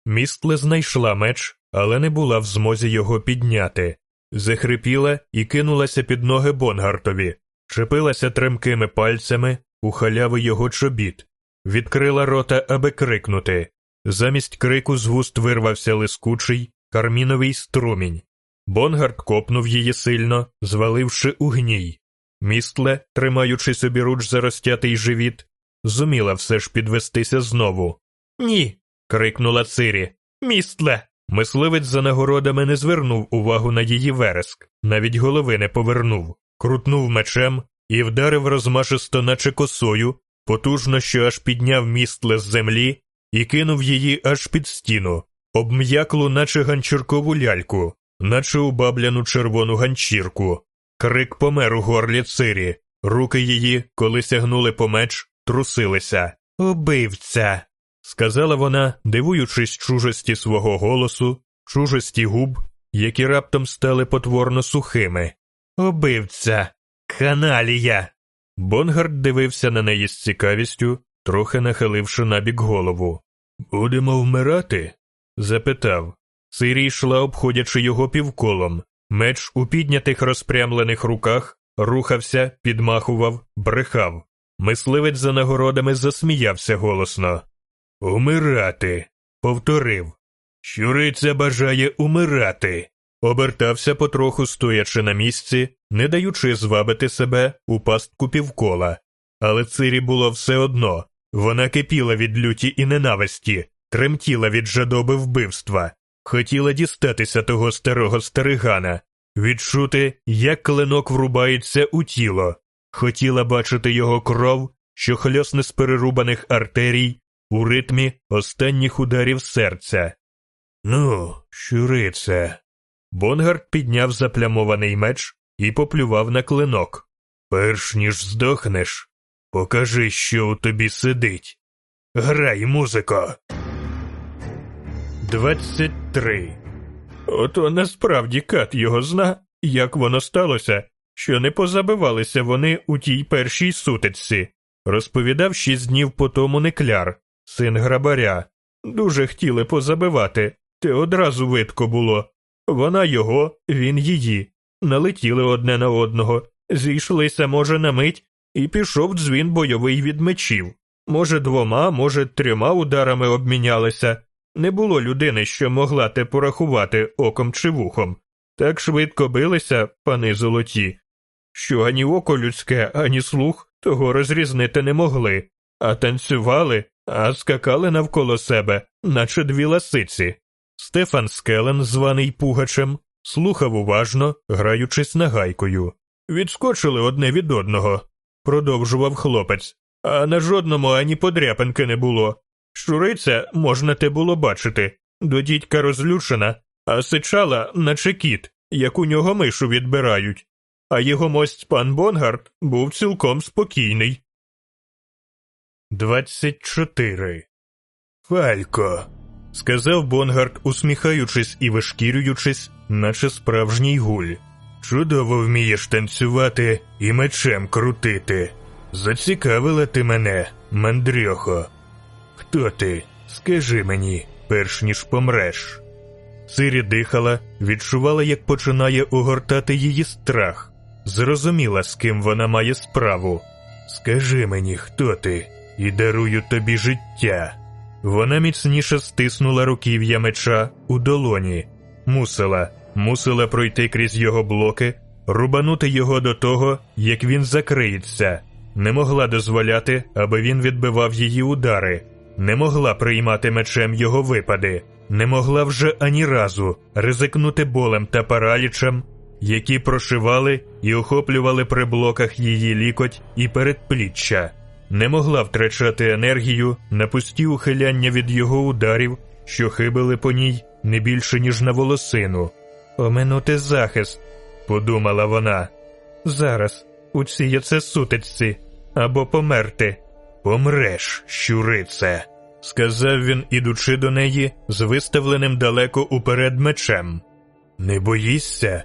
Містле знайшла меч, але не була в змозі його підняти. Захрипіла і кинулася під ноги Бонгартові, чепилася тремкими пальцями у халяви його чобіт, відкрила рота, аби крикнути. Замість крику з вуст вирвався лискучий, карміновий струмінь. Бонгард копнув її сильно, зваливши у гній. Містле, тримаючись обіруч за розтятий живіт, зуміла все ж підвестися знову. Ні. крикнула Цирі. Містле. Мисливець за нагородами не звернув увагу на її вереск, навіть голови не повернув, крутнув мечем і вдарив розмашисто, наче косою, потужно, що аж підняв містле з землі і кинув її аж під стіну, обм'яклу, наче ганчіркову ляльку, наче убабляну червону ганчірку. Крик помер у горлі цирі, руки її, коли сягнули по меч, трусилися. Убивця. сказала вона, дивуючись чужості свого голосу, чужості губ, які раптом стали потворно сухими. Убивця. Каналія. Бонгард дивився на неї з цікавістю, трохи нахиливши набік голову. Будемо вмирати? запитав. Цирі йшла, обходячи його півколом. Меч у піднятих розпрямлених руках рухався, підмахував, брехав. Мисливець за нагородами засміявся голосно. Умирати. повторив. Щуриця бажає умирати. Обертався потроху стоячи на місці, не даючи звабити себе у пастку півкола. Але цирі було все одно вона кипіла від люті і ненависті, тремтіла від жадоби вбивства, хотіла дістатися того старого старигана, відчути, як клинок врубається у тіло, хотіла бачити його кров, що хльосне з перерубаних артерій у ритмі останніх ударів серця. Ну, щурице. Бонгард підняв заплямований меч і поплював на клинок. Перш ніж здохнеш, покажи, що у тобі сидить. Грай, музико. 23. Ото насправді кат його зна, як воно сталося, що не позабивалися вони у тій першій сутичці. Розповідав шість днів по тому Некляр, син грабаря. Дуже хотіли позабивати, те одразу видко було. Вона його, він її. Налетіли одне на одного, зійшлися, може, на мить, і пішов дзвін бойовий від мечів. Може, двома, може, трьома ударами обмінялися. Не було людини, що могла те порахувати оком чи вухом. Так швидко билися, пани золоті, що ані око людське, ані слух того розрізнити не могли, а танцювали, а скакали навколо себе, наче дві ласиці. Стефан Скелен, званий Пугачем, слухав уважно, граючись нагайкою. Відскочили одне від одного, продовжував хлопець, а на жодному ані подряпинки не було. Щуриця, можна те було бачити, до дідька розлючена, а сичала, наче кіт, як у нього мишу відбирають, а його мость пан Бонгард був цілком спокійний. 24. Фалько сказав Бонгард, усміхаючись і вишкірюючись, наче справжній гуль. Чудово вмієш танцювати і мечем крутити. Зацікавила ти мене, мандрьохо. Хто ти? Скажи мені, перш ніж помреш. Сирі дихала, відчувала, як починає огортати її страх, зрозуміла, з ким вона має справу. Скажи мені, хто ти, і дарую тобі життя. Вона міцніше стиснула руків'я меча у долоні, мусила, мусила пройти крізь його блоки, рубанути його до того, як він закриється, не могла дозволяти, аби він відбивав її удари, не могла приймати мечем його випади, не могла вже ані разу ризикнути болем та паралічем, які прошивали і охоплювали при блоках її лікоть і передпліччя, не могла втрачати енергію на пусті ухиляння від його ударів, що хибили по ній не більше, ніж на волосину. Оминути захист, подумала вона. Зараз у цій оце сутичці або померти. Помреш, щурице, сказав він, ідучи до неї з виставленим далеко уперед мечем. Не боїшся?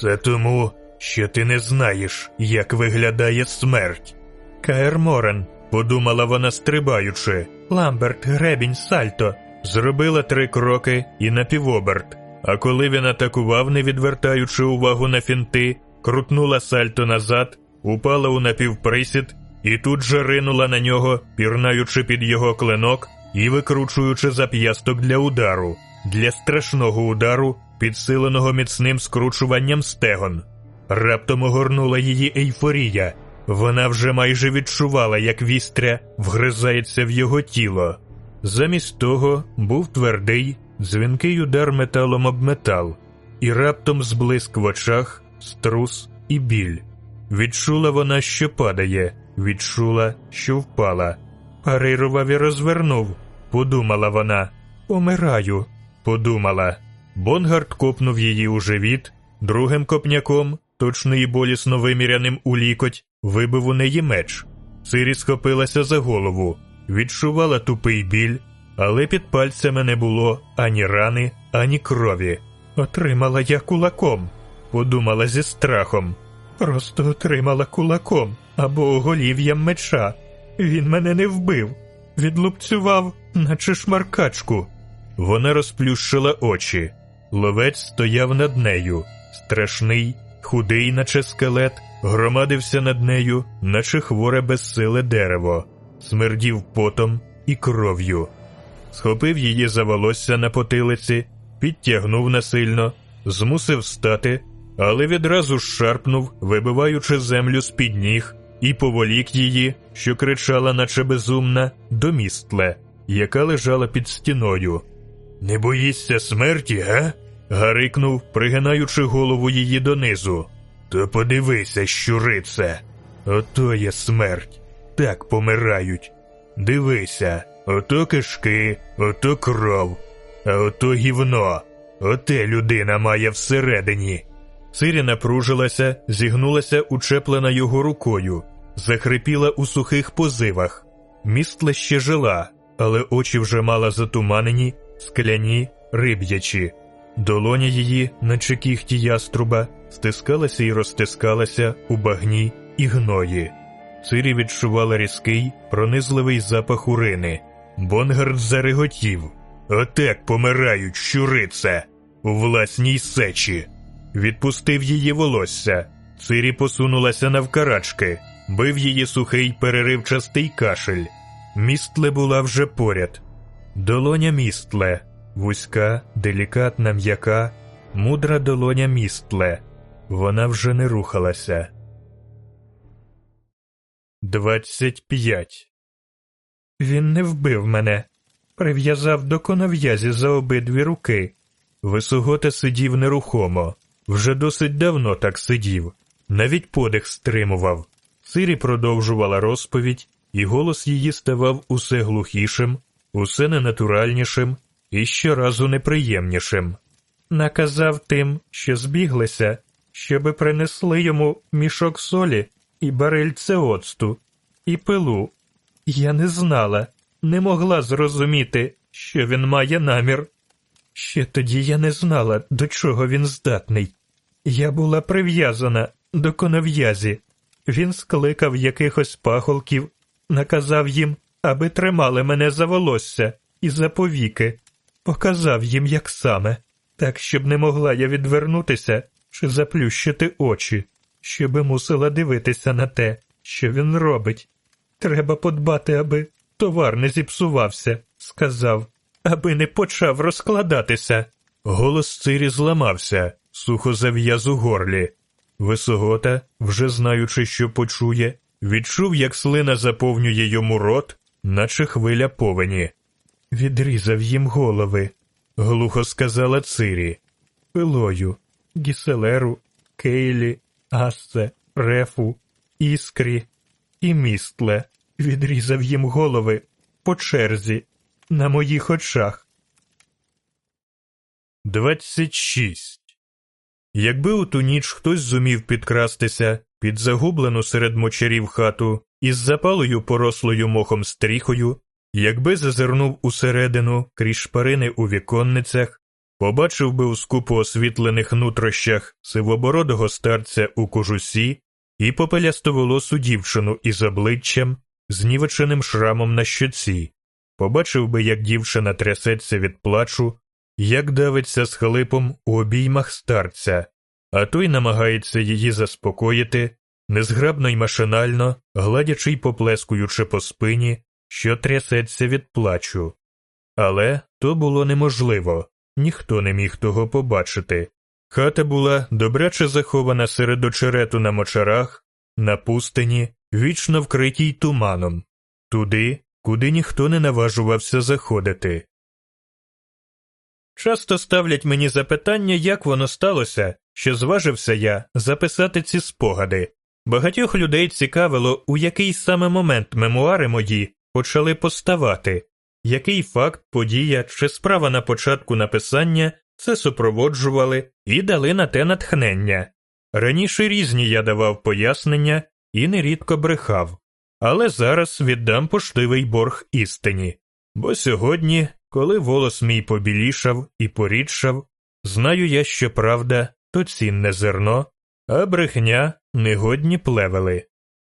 Це тому, що ти не знаєш, як виглядає смерть. Каер Морен, подумала вона, стрибаючи. Ламберт, гребінь, сальто. Зробила три кроки і напівоберт. А коли він атакував, не відвертаючи увагу на фінти, крутнула сальто назад, упала у напівприсід і тут же ринула на нього, пірнаючи під його клинок і викручуючи зап'ясток для удару, для страшного удару, підсиленого міцним скручуванням стегон. Раптом огорнула її ейфорія. Вона вже майже відчувала, як вістря вгризається в його тіло. Замість того був твердий, дзвінкий удар металом об метал, і раптом зблиск в очах, струс і біль. Відчула вона, що падає, відчула, що впала. Парирував і розвернув, подумала вона. Помираю, подумала. Бонгард копнув її у живіт, другим копняком, точно і болісно виміряним у лікоть, вибив у неї меч. Цирі схопилася за голову, відчувала тупий біль, але під пальцями не було ані рани, ані крові. Отримала я кулаком, подумала зі страхом. Просто отримала кулаком або оголів'ям меча. Він мене не вбив, відлупцював, наче шмаркачку. Вона розплющила очі. Ловець стояв над нею, страшний, худий, наче скелет, громадився над нею, наче хворе безсиле дерево, смердів потом і кров'ю. Схопив її за волосся на потилиці, підтягнув насильно, змусив стати, але відразу шарпнув, вибиваючи землю з під ніг, і поволік її, що кричала, наче безумна, до містле, яка лежала під стіною. Не боїшся смерті, га? гарикнув, пригинаючи голову її донизу. То подивися, щурице. Ото є смерть. Так помирають. Дивися, ото кишки, ото кров, а ото гівно. Оте людина має всередині. Цирі напружилася, зігнулася учеплена його рукою, захрипіла у сухих позивах. Містла ще жила, але очі вже мала затуманені, скляні, риб'ячі. Долоня її, наче кіхті яструба, стискалася і розтискалася у багні і гної. Цирі відчувала різкий, пронизливий запах урини. Бонгард зареготів. Отак помирають щурице у власній сечі. Відпустив її волосся. Цирі посунулася навкарачки, бив її сухий переривчастий кашель. Містле була вже поряд. Долоня містле, вузька, делікатна, м'яка, мудра долоня містле. Вона вже не рухалася. 25. Він не вбив мене, прив'язав до конов'язі за обидві руки. Висогота сидів нерухомо, вже досить давно так сидів, навіть подих стримував. Сирі продовжувала розповідь, і голос її ставав усе глухішим, усе ненатуральнішим і щоразу неприємнішим. Наказав тим, що збіглися, щоби принесли йому мішок солі і барильце оцту, і пилу. Я не знала, не могла зрозуміти, що він має намір. Ще тоді я не знала, до чого він здатний. Я була прив'язана до конов'язі. Він скликав якихось пахолків, наказав їм, аби тримали мене за волосся і за повіки, показав їм, як саме, так, щоб не могла я відвернутися чи заплющити очі, щоби мусила дивитися на те, що він робить. Треба подбати, аби товар не зіпсувався, сказав, аби не почав розкладатися. Голос Цирі зламався, сухо зав'яз у горлі. Висогота, вже знаючи, що почує, відчув, як слина заповнює йому рот, наче хвиля повені. Відрізав їм голови, глухо сказала Цирі. Пилою, Гіселеру, Кейлі, Ассе, Рефу, Іскрі і містле відрізав їм голови по черзі на моїх очах. 26. Якби у ту ніч хтось зумів підкрастися під загублену серед мочарів хату із запалою порослою мохом стріхою, якби зазирнув усередину крізь шпарини у віконницях, побачив би у скупу освітлених нутрощах сивобородого старця у кожусі і попелястоволосу дівчину із обличчям, знівеченим шрамом на щоці, побачив би, як дівчина трясеться від плачу, як давиться з хлипом у обіймах старця, а той намагається її заспокоїти, незграбно й машинально, гладячи й поплескуючи по спині, що трясеться від плачу. Але то було неможливо, ніхто не міг того побачити. Хата була добряче захована серед очерету на мочарах, на пустині, вічно вкритій туманом, туди, куди ніхто не наважувався заходити. Часто ставлять мені запитання, як воно сталося, що зважився я записати ці спогади. Багатьох людей цікавило, у який саме момент мемуари мої почали поставати, який факт, подія чи справа на початку написання це супроводжували і дали на те натхнення. Раніше різні я давав пояснення і нерідко брехав, але зараз віддам поштивий борг істині, бо сьогодні, коли волос мій побілішав і порідшав, знаю я, що правда то цінне зерно, а брехня негодні плевели.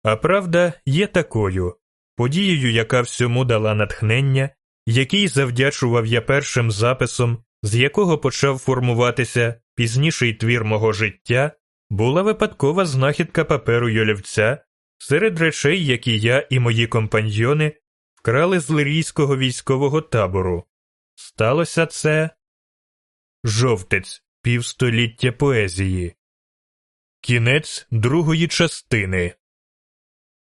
А правда є такою подією, яка всьому дала натхнення, якій завдячував я першим записом, з якого почав формуватися пізніший твір мого життя, була випадкова знахідка паперу Йолівця серед речей, які я і мої компаньйони вкрали з лирійського військового табору. Сталося це жовтець півстоліття поезії. Кінець другої частини.